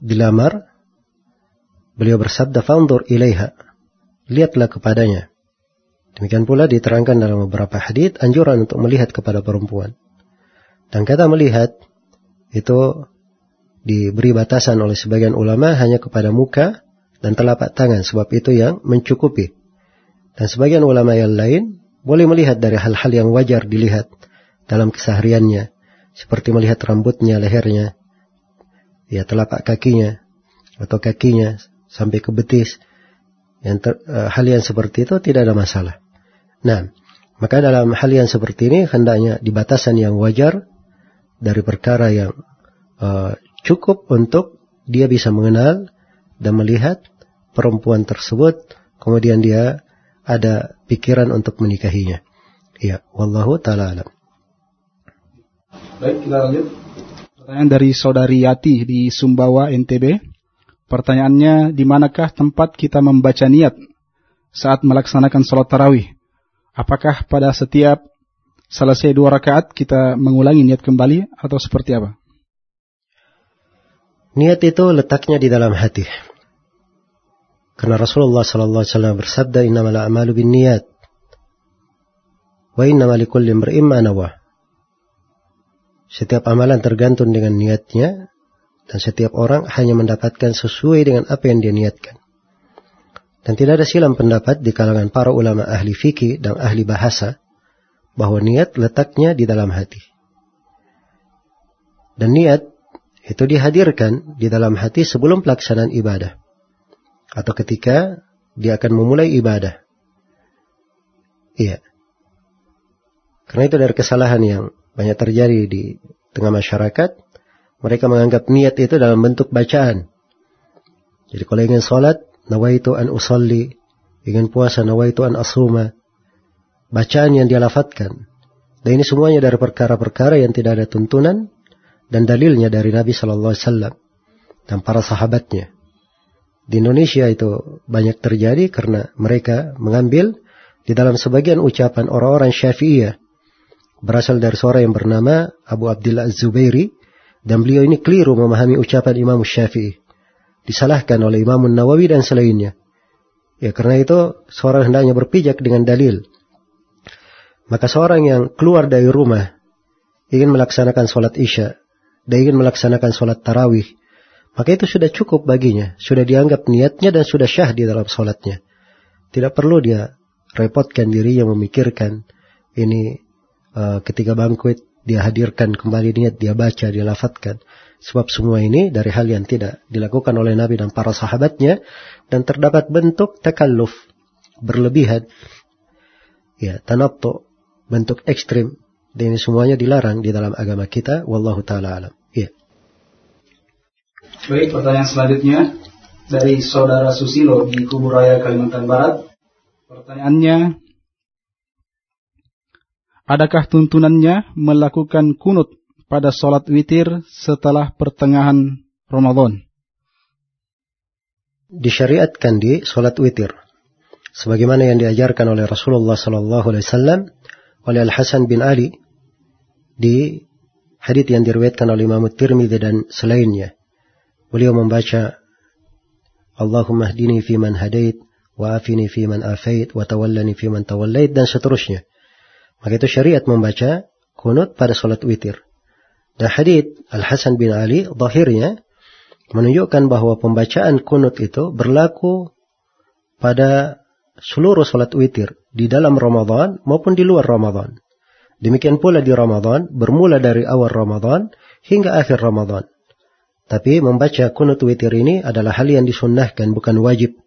dilamar, beliau bersabda, "Fanzur ilaiha." Lihatlah kepadanya. Demikian pula diterangkan dalam beberapa hadis anjuran untuk melihat kepada perempuan. Dan kata melihat itu diberi batasan oleh sebagian ulama hanya kepada muka dan telapak tangan sebab itu yang mencukupi. Dan sebagian ulama yang lain boleh melihat dari hal-hal yang wajar dilihat dalam kesehariannya seperti melihat rambutnya, lehernya, ya telapak kakinya atau kakinya sampai ke betis. Yang ter, uh, hal yang seperti itu tidak ada masalah. Nah, maka dalam hal yang seperti ini hendaknya di batasan yang wajar dari perkara yang uh, cukup untuk dia bisa mengenal dan melihat perempuan tersebut, kemudian dia ada pikiran untuk menikahinya. Ya, wallahu taala alam. Baik, kita lanjut. Pertanyaan dari saudari Yati di Sumbawa NTB. Pertanyaannya, di manakah tempat kita membaca niat saat melaksanakan sholat tarawih? Apakah pada setiap selesai dua rakaat kita mengulangi niat kembali atau seperti apa? Niat itu letaknya di dalam hati. Karena Rasulullah sallallahu alaihi wasallam bersabda, "Innamal a'malu binniyat wa innamal likulli imrin ma nawah." Setiap amalan tergantung dengan niatnya dan setiap orang hanya mendapatkan sesuai dengan apa yang dia niatkan. Dan tidak ada silam pendapat di kalangan para ulama ahli fikih dan ahli bahasa bahwa niat letaknya di dalam hati. Dan niat itu dihadirkan di dalam hati sebelum pelaksanaan ibadah atau ketika dia akan memulai ibadah. Iya. Karena itu dari kesalahan yang banyak terjadi di tengah masyarakat. Mereka menganggap niat itu dalam bentuk bacaan. Jadi kalau ingin sholat, nawaitu an usalli. Ingin puasa, nawaitu an asuma. Bacaan yang dia lafatkan. Dan ini semuanya dari perkara-perkara yang tidak ada tuntunan dan dalilnya dari Nabi Shallallahu Alaihi Wasallam dan para sahabatnya. Di Indonesia itu banyak terjadi karena mereka mengambil di dalam sebagian ucapan orang-orang Syafi'iyah berasal dari seorang yang bernama Abu Abdullah Az-Zubairi dan beliau ini keliru memahami ucapan Imam Syafi'i. Disalahkan oleh Imam Nawawi dan selainnya. Ya karena itu seorang hendaknya berpijak dengan dalil. Maka seorang yang keluar dari rumah ingin melaksanakan sholat isya dan ingin melaksanakan sholat tarawih, maka itu sudah cukup baginya, sudah dianggap niatnya dan sudah syah di dalam sholatnya. Tidak perlu dia repotkan dirinya memikirkan ini uh, ketika bangkit dia hadirkan kembali niat, dia baca, dia lafatkan. Sebab semua ini dari hal yang tidak dilakukan oleh Nabi dan para sahabatnya dan terdapat bentuk takalluf berlebihan. Ya, tanattu bentuk ekstrim dan ini semuanya dilarang di dalam agama kita wallahu taala alam. Ya. Baik, pertanyaan selanjutnya dari saudara Susilo di Kuburaya Kalimantan Barat. Pertanyaannya, Adakah tuntunannya melakukan kunut pada sholat witir setelah pertengahan Ramadan? Disyariatkan di sholat witir. Sebagaimana yang diajarkan oleh Rasulullah Sallallahu Alaihi Wasallam oleh Al Hasan bin Ali di hadits yang diriwayatkan oleh Imam Tirmidzi dan selainnya. Beliau membaca Allahumma hdini fi man hadait wa afini fi man afait wa tawallani fi man tawallait dan seterusnya. Maka itu syariat membaca kunut pada sholat witir. Dan hadith Al-Hasan bin Ali, zahirnya, menunjukkan bahwa pembacaan kunut itu berlaku pada seluruh sholat witir di dalam Ramadan maupun di luar Ramadan. Demikian pula di Ramadan, bermula dari awal Ramadan hingga akhir Ramadan. Tapi membaca kunut witir ini adalah hal yang disunnahkan, bukan wajib.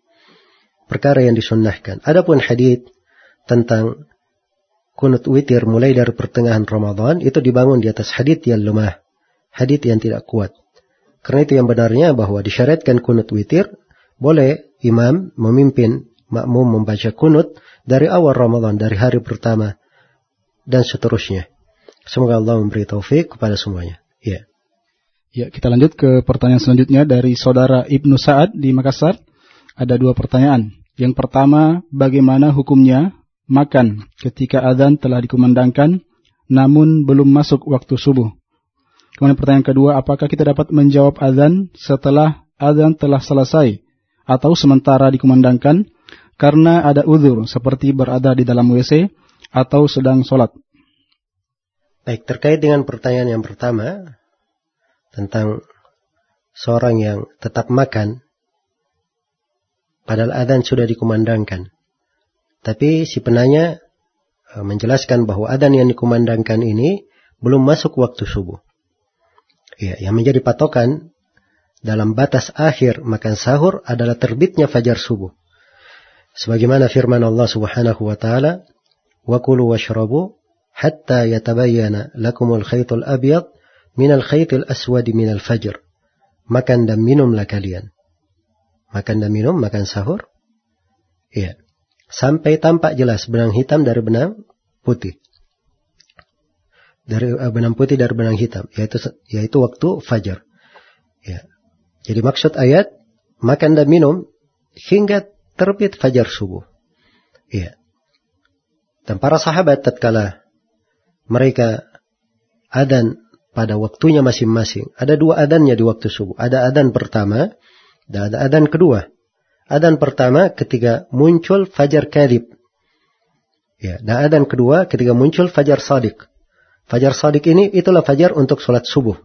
Perkara yang disunnahkan. Adapun hadith tentang kunut witir mulai dari pertengahan Ramadan itu dibangun di atas hadith yang lemah, hadith yang tidak kuat. Karena itu yang benarnya bahwa disyariatkan kunut witir, boleh imam memimpin makmum membaca kunut dari awal Ramadan, dari hari pertama, dan seterusnya. Semoga Allah memberi taufik kepada semuanya. Ya. Ya, kita lanjut ke pertanyaan selanjutnya dari saudara Ibnu Sa'ad di Makassar. Ada dua pertanyaan. Yang pertama, bagaimana hukumnya makan ketika adzan telah dikumandangkan namun belum masuk waktu subuh. Kemudian pertanyaan kedua, apakah kita dapat menjawab adzan setelah adzan telah selesai atau sementara dikumandangkan karena ada uzur seperti berada di dalam WC atau sedang sholat? Baik, terkait dengan pertanyaan yang pertama tentang seorang yang tetap makan Padahal adzan sudah dikumandangkan. Tapi si penanya eh, menjelaskan bahwa adzan yang dikumandangkan ini belum masuk waktu subuh. Ya, yang menjadi patokan dalam batas akhir makan sahur adalah terbitnya fajar subuh. Sebagaimana firman Allah Subhanahu wa taala, "Wa kulu washrabu hatta yatabayyana lakumul khaytul abyad minal khaytil aswadi minal fajr." Makan dan minumlah kalian. Makan dan minum, makan sahur. Iya. Sampai tampak jelas benang hitam dari benang putih dari uh, benang putih dari benang hitam, yaitu yaitu waktu fajar. Ya. Jadi maksud ayat makan dan minum hingga terbit fajar subuh. Ya. Dan para sahabat tatkala mereka adan pada waktunya masing-masing. Ada dua adannya di waktu subuh. Ada adan pertama dan ada adan kedua. Adan pertama ketika muncul fajar kadib. Ya, dan adan kedua ketika muncul fajar sadik. Fajar sadik ini itulah fajar untuk sholat subuh.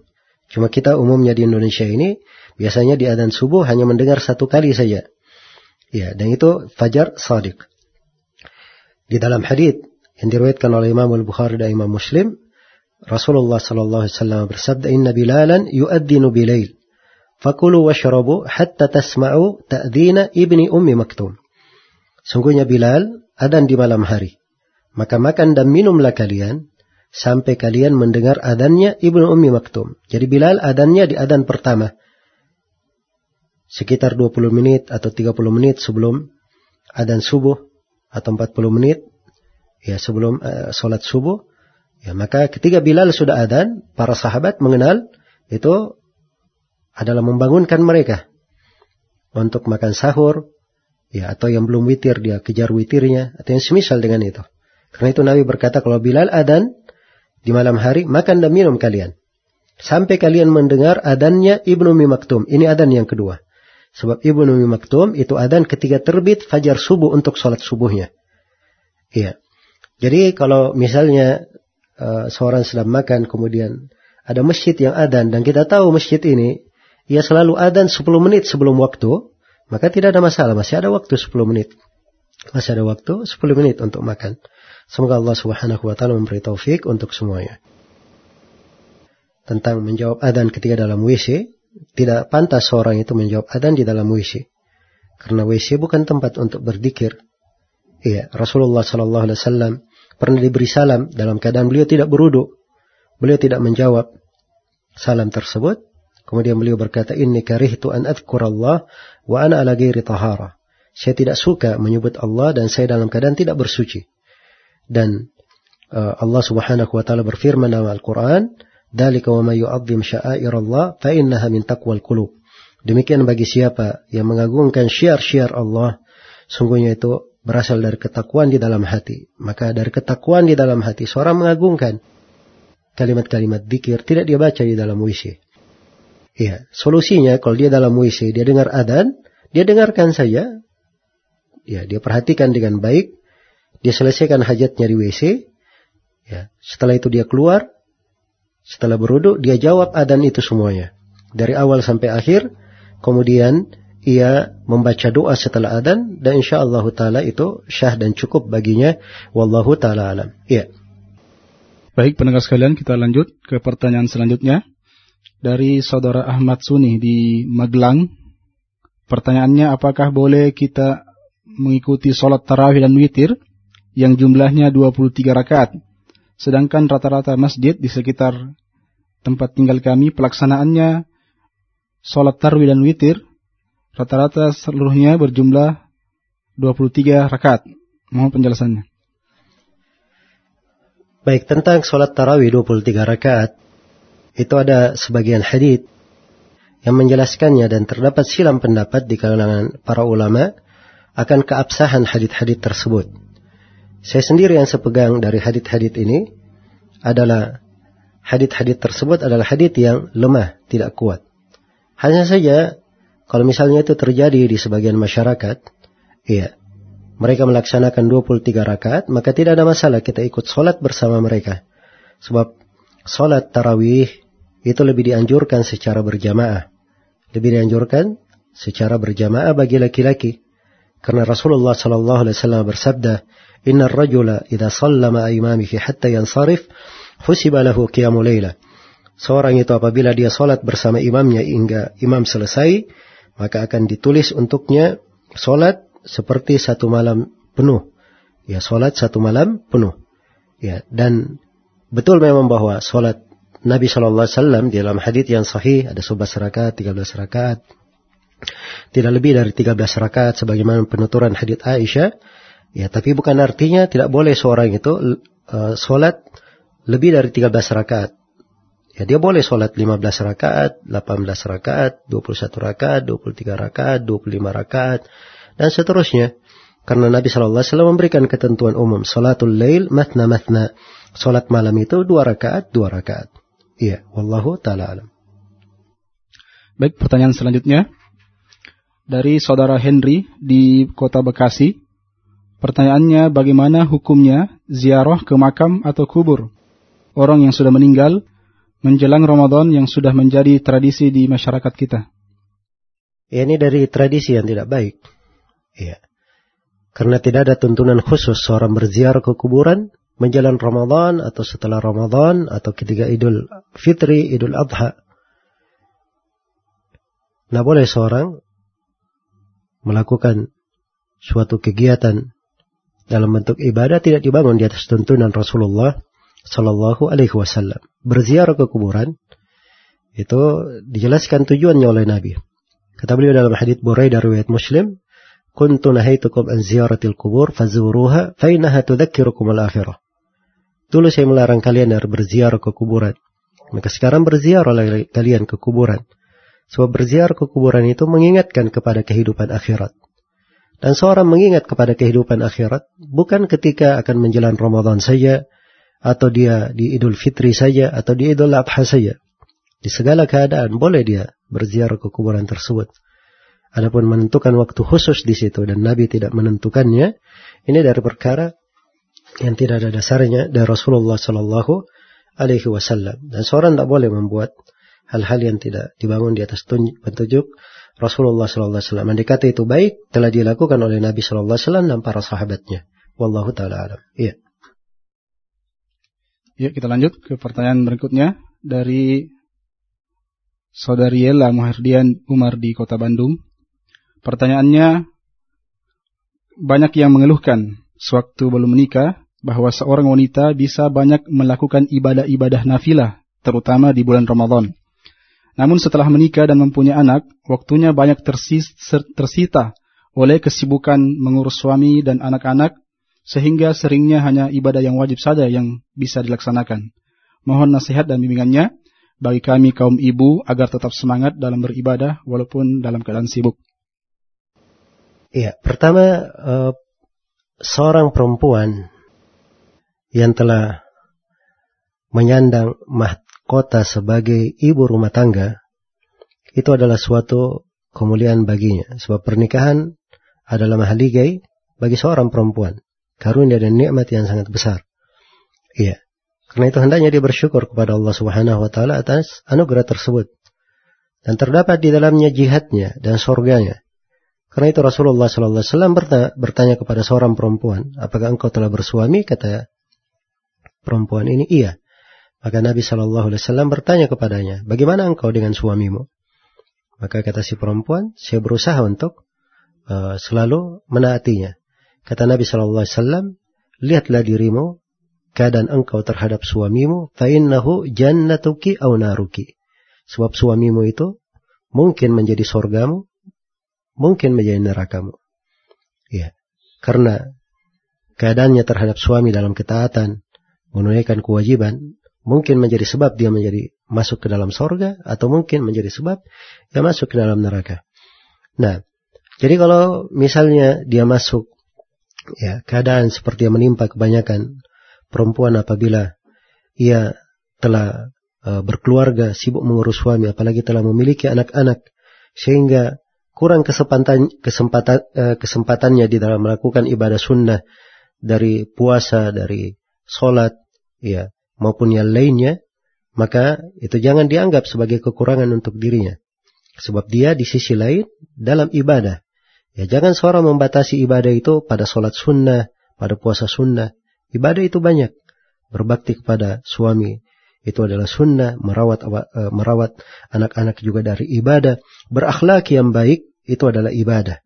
Cuma kita umumnya di Indonesia ini biasanya di adzan subuh hanya mendengar satu kali saja. Ya, dan itu fajar sadik. Di dalam hadis yang diriwayatkan oleh Imam Al-Bukhari dan Imam Muslim, Rasulullah sallallahu alaihi wasallam bersabda, "Inna Bilalan yu'adzinu bilail. Fakulu washrabu hatta tasma'u ta'dina ibni ummi maktum." Sungguhnya Bilal adan di malam hari. Maka makan dan minumlah kalian sampai kalian mendengar adannya Ibnu Ummi Maktum. Jadi Bilal adannya di adan pertama. Sekitar 20 menit atau 30 menit sebelum adan subuh atau 40 menit ya sebelum uh, sholat subuh. Ya, maka ketika Bilal sudah adan, para sahabat mengenal itu adalah membangunkan mereka untuk makan sahur, ya atau yang belum witir dia kejar witirnya atau yang semisal dengan itu. Karena itu Nabi berkata kalau Bilal adan, di malam hari, makan dan minum kalian. Sampai kalian mendengar adannya Ibnu Mi Maktum. Ini adan yang kedua. Sebab Ibnu Mi Maktum itu adan ketika terbit fajar subuh untuk sholat subuhnya. Iya. Jadi kalau misalnya uh, seorang sedang makan kemudian ada masjid yang adan dan kita tahu masjid ini ia selalu adan 10 menit sebelum waktu, maka tidak ada masalah, masih ada waktu 10 menit. Masih ada waktu 10 menit untuk makan. Semoga Allah Subhanahu wa taala memberi taufik untuk semuanya. Tentang menjawab adzan ketika dalam WC, tidak pantas seorang itu menjawab adzan di dalam WC. Karena WC bukan tempat untuk berzikir. Iya, Rasulullah sallallahu alaihi wasallam pernah diberi salam dalam keadaan beliau tidak berudu. Beliau tidak menjawab salam tersebut. Kemudian beliau berkata, "Inni karihtu an Allah wa ana ala ghairi tahara." Saya tidak suka menyebut Allah dan saya dalam keadaan tidak bersuci. Dan uh, Allah Subhanahu wa taala berfirman dalam Al-Qur'an, "Dzalika wa may yu'azzim sya'airallah fa innaha min taqwal qulub." Demikian bagi siapa yang mengagungkan syiar-syiar Allah, sungguhnya itu berasal dari ketakwaan di dalam hati. Maka dari ketakwaan di dalam hati, seorang mengagungkan kalimat-kalimat zikir tidak dia baca di dalam WC. Iya, solusinya kalau dia dalam WC, dia dengar adan, dia dengarkan saja. Ya, dia perhatikan dengan baik dia selesaikan hajatnya di WC. Ya, setelah itu dia keluar. Setelah beruduk, dia jawab adan itu semuanya. Dari awal sampai akhir. Kemudian ia membaca doa setelah adan. Dan insya Allah ta'ala itu syah dan cukup baginya. Wallahu ta'ala alam. Ya. Baik pendengar sekalian kita lanjut ke pertanyaan selanjutnya. Dari saudara Ahmad Suni di Magelang. Pertanyaannya apakah boleh kita mengikuti sholat tarawih dan witir yang jumlahnya 23 rakaat. Sedangkan rata-rata masjid di sekitar tempat tinggal kami pelaksanaannya sholat tarwi dan witir rata-rata seluruhnya berjumlah 23 rakaat. Mohon penjelasannya. Baik, tentang sholat tarawih 23 rakaat, itu ada sebagian hadith yang menjelaskannya dan terdapat silam pendapat di kalangan para ulama akan keabsahan hadith-hadith tersebut. Saya sendiri yang sepegang dari hadit-hadit ini adalah hadit-hadit tersebut adalah hadit yang lemah, tidak kuat. Hanya saja kalau misalnya itu terjadi di sebagian masyarakat, iya, mereka melaksanakan 23 rakaat, maka tidak ada masalah kita ikut sholat bersama mereka. Sebab sholat tarawih itu lebih dianjurkan secara berjamaah. Lebih dianjurkan secara berjamaah bagi laki-laki. Karena Rasulullah sallallahu alaihi wasallam bersabda, "Innar rajula idza sallama imamihi hatta yansarif, husiba lahu qiyamul lailah." Seorang itu apabila dia salat bersama imamnya hingga imam selesai, maka akan ditulis untuknya salat seperti satu malam penuh. Ya, salat satu malam penuh. Ya, dan betul memang bahwa salat Nabi Shallallahu Alaihi Wasallam di dalam hadis yang sahih ada 11 rakaat, 13 rakaat, tidak lebih dari 13 rakaat sebagaimana penuturan hadits Aisyah. Ya, tapi bukan artinya tidak boleh seorang itu uh, sholat lebih dari 13 rakaat. Ya, dia boleh sholat 15 rakaat, 18 rakaat, 21 rakaat, 23 rakaat, 25 rakaat, dan seterusnya. Karena Nabi SAW memberikan ketentuan umum. Sholatul lail matna matna. Sholat malam itu dua rakaat, dua rakaat. Iya, wallahu ta'ala alam. Baik, pertanyaan selanjutnya dari saudara Henry di kota Bekasi. Pertanyaannya bagaimana hukumnya ziarah ke makam atau kubur orang yang sudah meninggal menjelang Ramadan yang sudah menjadi tradisi di masyarakat kita. Ya, ini dari tradisi yang tidak baik. Ya. Karena tidak ada tuntunan khusus seorang berziarah ke kuburan menjelang Ramadan atau setelah Ramadan atau ketika Idul Fitri, Idul Adha. Nah boleh seorang melakukan suatu kegiatan dalam bentuk ibadah tidak dibangun di atas tuntunan Rasulullah Shallallahu Alaihi Wasallam. Berziarah ke kuburan itu dijelaskan tujuannya oleh Nabi. Kata beliau dalam hadits Buraidah riwayat Muslim, "Kuntu nahaitukum an ziyaratil kubur fazuruha fa innaha tudzakirukum al-akhirah." Dulu saya melarang kalian dari berziarah ke kuburan. Maka sekarang berziarah kalian ke kuburan. Sebab berziarah ke kuburan itu mengingatkan kepada kehidupan akhirat. Dan seorang mengingat kepada kehidupan akhirat bukan ketika akan menjelang Ramadan saja, atau dia di Idul Fitri saja, atau di Idul Adha saja. Di segala keadaan boleh dia berziarah ke kuburan tersebut. Adapun menentukan waktu khusus di situ dan Nabi tidak menentukannya, ini dari perkara yang tidak ada dasarnya dari Rasulullah Sallallahu Alaihi Wasallam. Dan seorang tidak boleh membuat hal-hal yang tidak dibangun di atas petunjuk Rasulullah sallallahu alaihi wasallam. Mendikati itu baik telah dilakukan oleh Nabi sallallahu alaihi wasallam dan para sahabatnya. Wallahu taala alam. Iya. Ya, kita lanjut ke pertanyaan berikutnya dari Saudari Yela Muhardian Umar di Kota Bandung. Pertanyaannya banyak yang mengeluhkan sewaktu belum menikah bahwa seorang wanita bisa banyak melakukan ibadah-ibadah nafilah terutama di bulan Ramadan. Namun setelah menikah dan mempunyai anak, waktunya banyak tersita oleh kesibukan mengurus suami dan anak-anak, sehingga seringnya hanya ibadah yang wajib saja yang bisa dilaksanakan. Mohon nasihat dan bimbingannya bagi kami kaum ibu agar tetap semangat dalam beribadah walaupun dalam keadaan sibuk. Iya, pertama uh, seorang perempuan yang telah menyandang kota sebagai ibu rumah tangga, itu adalah suatu kemuliaan baginya. Sebab pernikahan adalah mahaligai bagi seorang perempuan. Karunia dan nikmat yang sangat besar. Iya. Karena itu hendaknya dia bersyukur kepada Allah Subhanahu wa taala atas anugerah tersebut. Dan terdapat di dalamnya jihadnya dan surganya. Karena itu Rasulullah sallallahu alaihi wasallam bertanya kepada seorang perempuan, "Apakah engkau telah bersuami?" kata perempuan ini, "Iya." Maka Nabi Shallallahu Alaihi Wasallam bertanya kepadanya, bagaimana engkau dengan suamimu? Maka kata si perempuan, saya berusaha untuk uh, selalu menaatinya. Kata Nabi Shallallahu Alaihi Wasallam, lihatlah dirimu, keadaan engkau terhadap suamimu, fa'innahu jannatuki au naruki. Sebab suamimu itu mungkin menjadi sorgamu, mungkin menjadi nerakamu. Ya, karena keadaannya terhadap suami dalam ketaatan, menunaikan kewajiban, Mungkin menjadi sebab dia menjadi masuk ke dalam sorga atau mungkin menjadi sebab dia masuk ke dalam neraka. Nah, jadi kalau misalnya dia masuk ya keadaan seperti yang menimpa kebanyakan perempuan apabila ia telah uh, berkeluarga, sibuk mengurus suami, apalagi telah memiliki anak-anak sehingga kurang kesempatan kesempatan uh, kesempatannya di dalam melakukan ibadah sunnah dari puasa, dari sholat, ya maupun yang lainnya, maka itu jangan dianggap sebagai kekurangan untuk dirinya. Sebab dia di sisi lain dalam ibadah. Ya jangan seorang membatasi ibadah itu pada sholat sunnah, pada puasa sunnah. Ibadah itu banyak. Berbakti kepada suami itu adalah sunnah, merawat uh, merawat anak-anak juga dari ibadah. Berakhlak yang baik itu adalah ibadah.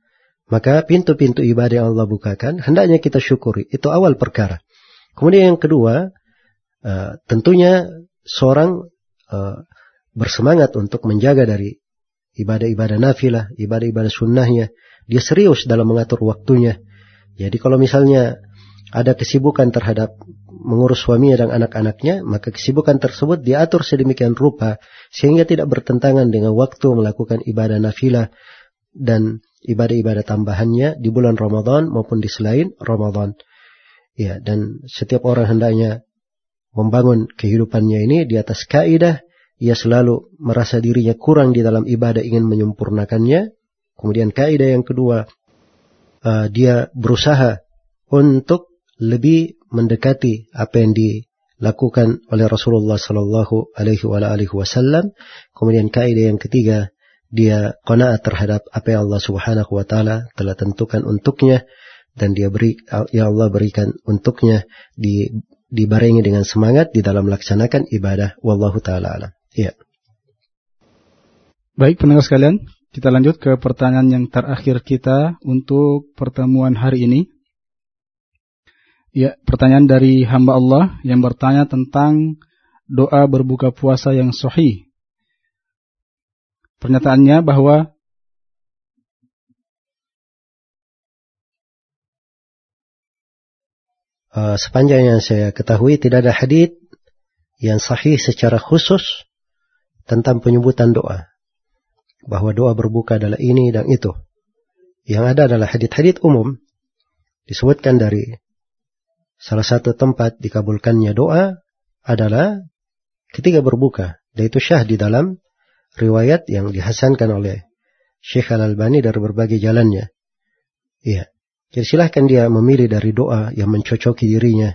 Maka pintu-pintu ibadah yang Allah bukakan hendaknya kita syukuri. Itu awal perkara. Kemudian yang kedua, uh, tentunya seorang uh, bersemangat untuk menjaga dari ibadah-ibadah nafilah, ibadah-ibadah sunnahnya. Dia serius dalam mengatur waktunya. Jadi kalau misalnya ada kesibukan terhadap mengurus suaminya dan anak-anaknya, maka kesibukan tersebut diatur sedemikian rupa sehingga tidak bertentangan dengan waktu melakukan ibadah nafilah dan ibadah-ibadah tambahannya di bulan Ramadan maupun di selain Ramadan. Ya, dan setiap orang hendaknya membangun kehidupannya ini di atas kaidah ia selalu merasa dirinya kurang di dalam ibadah ingin menyempurnakannya. Kemudian kaidah yang kedua, uh, dia berusaha untuk lebih mendekati apa yang dilakukan oleh Rasulullah Sallallahu Alaihi Wasallam. Kemudian kaidah yang ketiga, dia qanaat terhadap apa yang Allah Subhanahu Wa Taala telah tentukan untuknya dan dia beri ya Allah berikan untuknya di dibarengi dengan semangat di dalam melaksanakan ibadah wallahu taala alam. Ya. Baik pendengar sekalian, kita lanjut ke pertanyaan yang terakhir kita untuk pertemuan hari ini. Ya, pertanyaan dari hamba Allah yang bertanya tentang doa berbuka puasa yang sahih. Pernyataannya bahwa uh, sepanjang yang saya ketahui tidak ada hadith yang sahih secara khusus tentang penyebutan doa. Bahwa doa berbuka adalah ini dan itu. Yang ada adalah hadith-hadith umum disebutkan dari Salah satu tempat dikabulkannya doa adalah ketika berbuka. Dan itu syah di dalam riwayat yang dihasankan oleh Syekh Al-Albani dari berbagai jalannya. Iya. Jadi silahkan dia memilih dari doa yang mencocoki dirinya.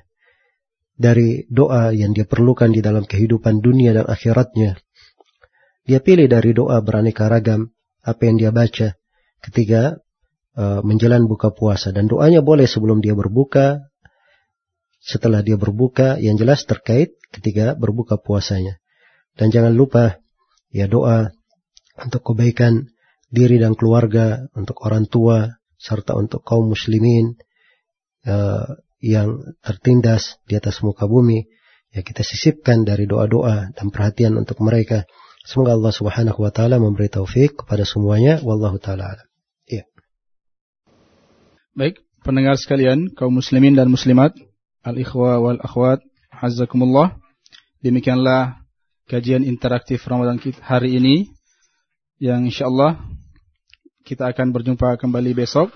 Dari doa yang dia perlukan di dalam kehidupan dunia dan akhiratnya. Dia pilih dari doa beraneka ragam apa yang dia baca ketika uh, menjelang buka puasa. Dan doanya boleh sebelum dia berbuka, setelah dia berbuka yang jelas terkait ketika berbuka puasanya. Dan jangan lupa ya doa untuk kebaikan diri dan keluarga, untuk orang tua, serta untuk kaum muslimin uh, yang tertindas di atas muka bumi. Ya kita sisipkan dari doa-doa dan perhatian untuk mereka. Semoga Allah Subhanahu wa taala memberi taufik kepada semuanya wallahu taala Ya. Baik, pendengar sekalian, kaum muslimin dan muslimat al-ikhwa wal akhwat hazakumullah. Demikianlah kajian interaktif Ramadan kita hari ini yang insyaallah kita akan berjumpa kembali besok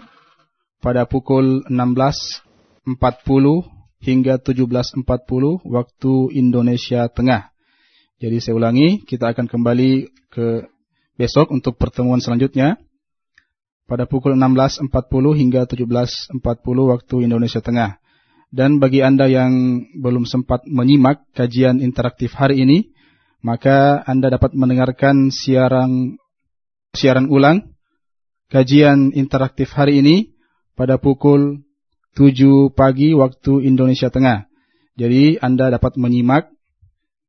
pada pukul 16.40 hingga 17.40 waktu Indonesia Tengah. Jadi saya ulangi, kita akan kembali ke besok untuk pertemuan selanjutnya pada pukul 16.40 hingga 17.40 waktu Indonesia Tengah. Dan bagi Anda yang belum sempat menyimak kajian interaktif hari ini, maka Anda dapat mendengarkan siaran siaran ulang kajian interaktif hari ini pada pukul 7 pagi waktu Indonesia Tengah. Jadi Anda dapat menyimak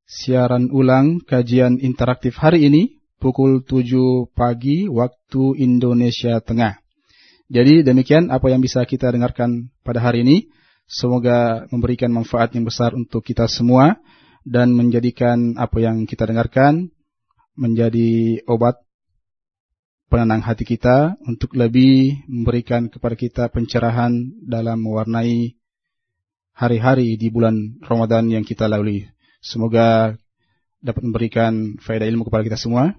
siaran ulang kajian interaktif hari ini pukul 7 pagi waktu Indonesia Tengah. Jadi demikian apa yang bisa kita dengarkan pada hari ini. Semoga memberikan manfaat yang besar untuk kita semua dan menjadikan apa yang kita dengarkan menjadi obat penenang hati kita untuk lebih memberikan kepada kita pencerahan dalam mewarnai hari-hari di bulan Ramadan yang kita lalui. Semoga dapat memberikan faedah ilmu kepada kita semua.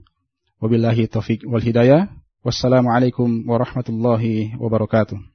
Wabillahi taufik wal hidayah. Wassalamualaikum warahmatullahi wabarakatuh.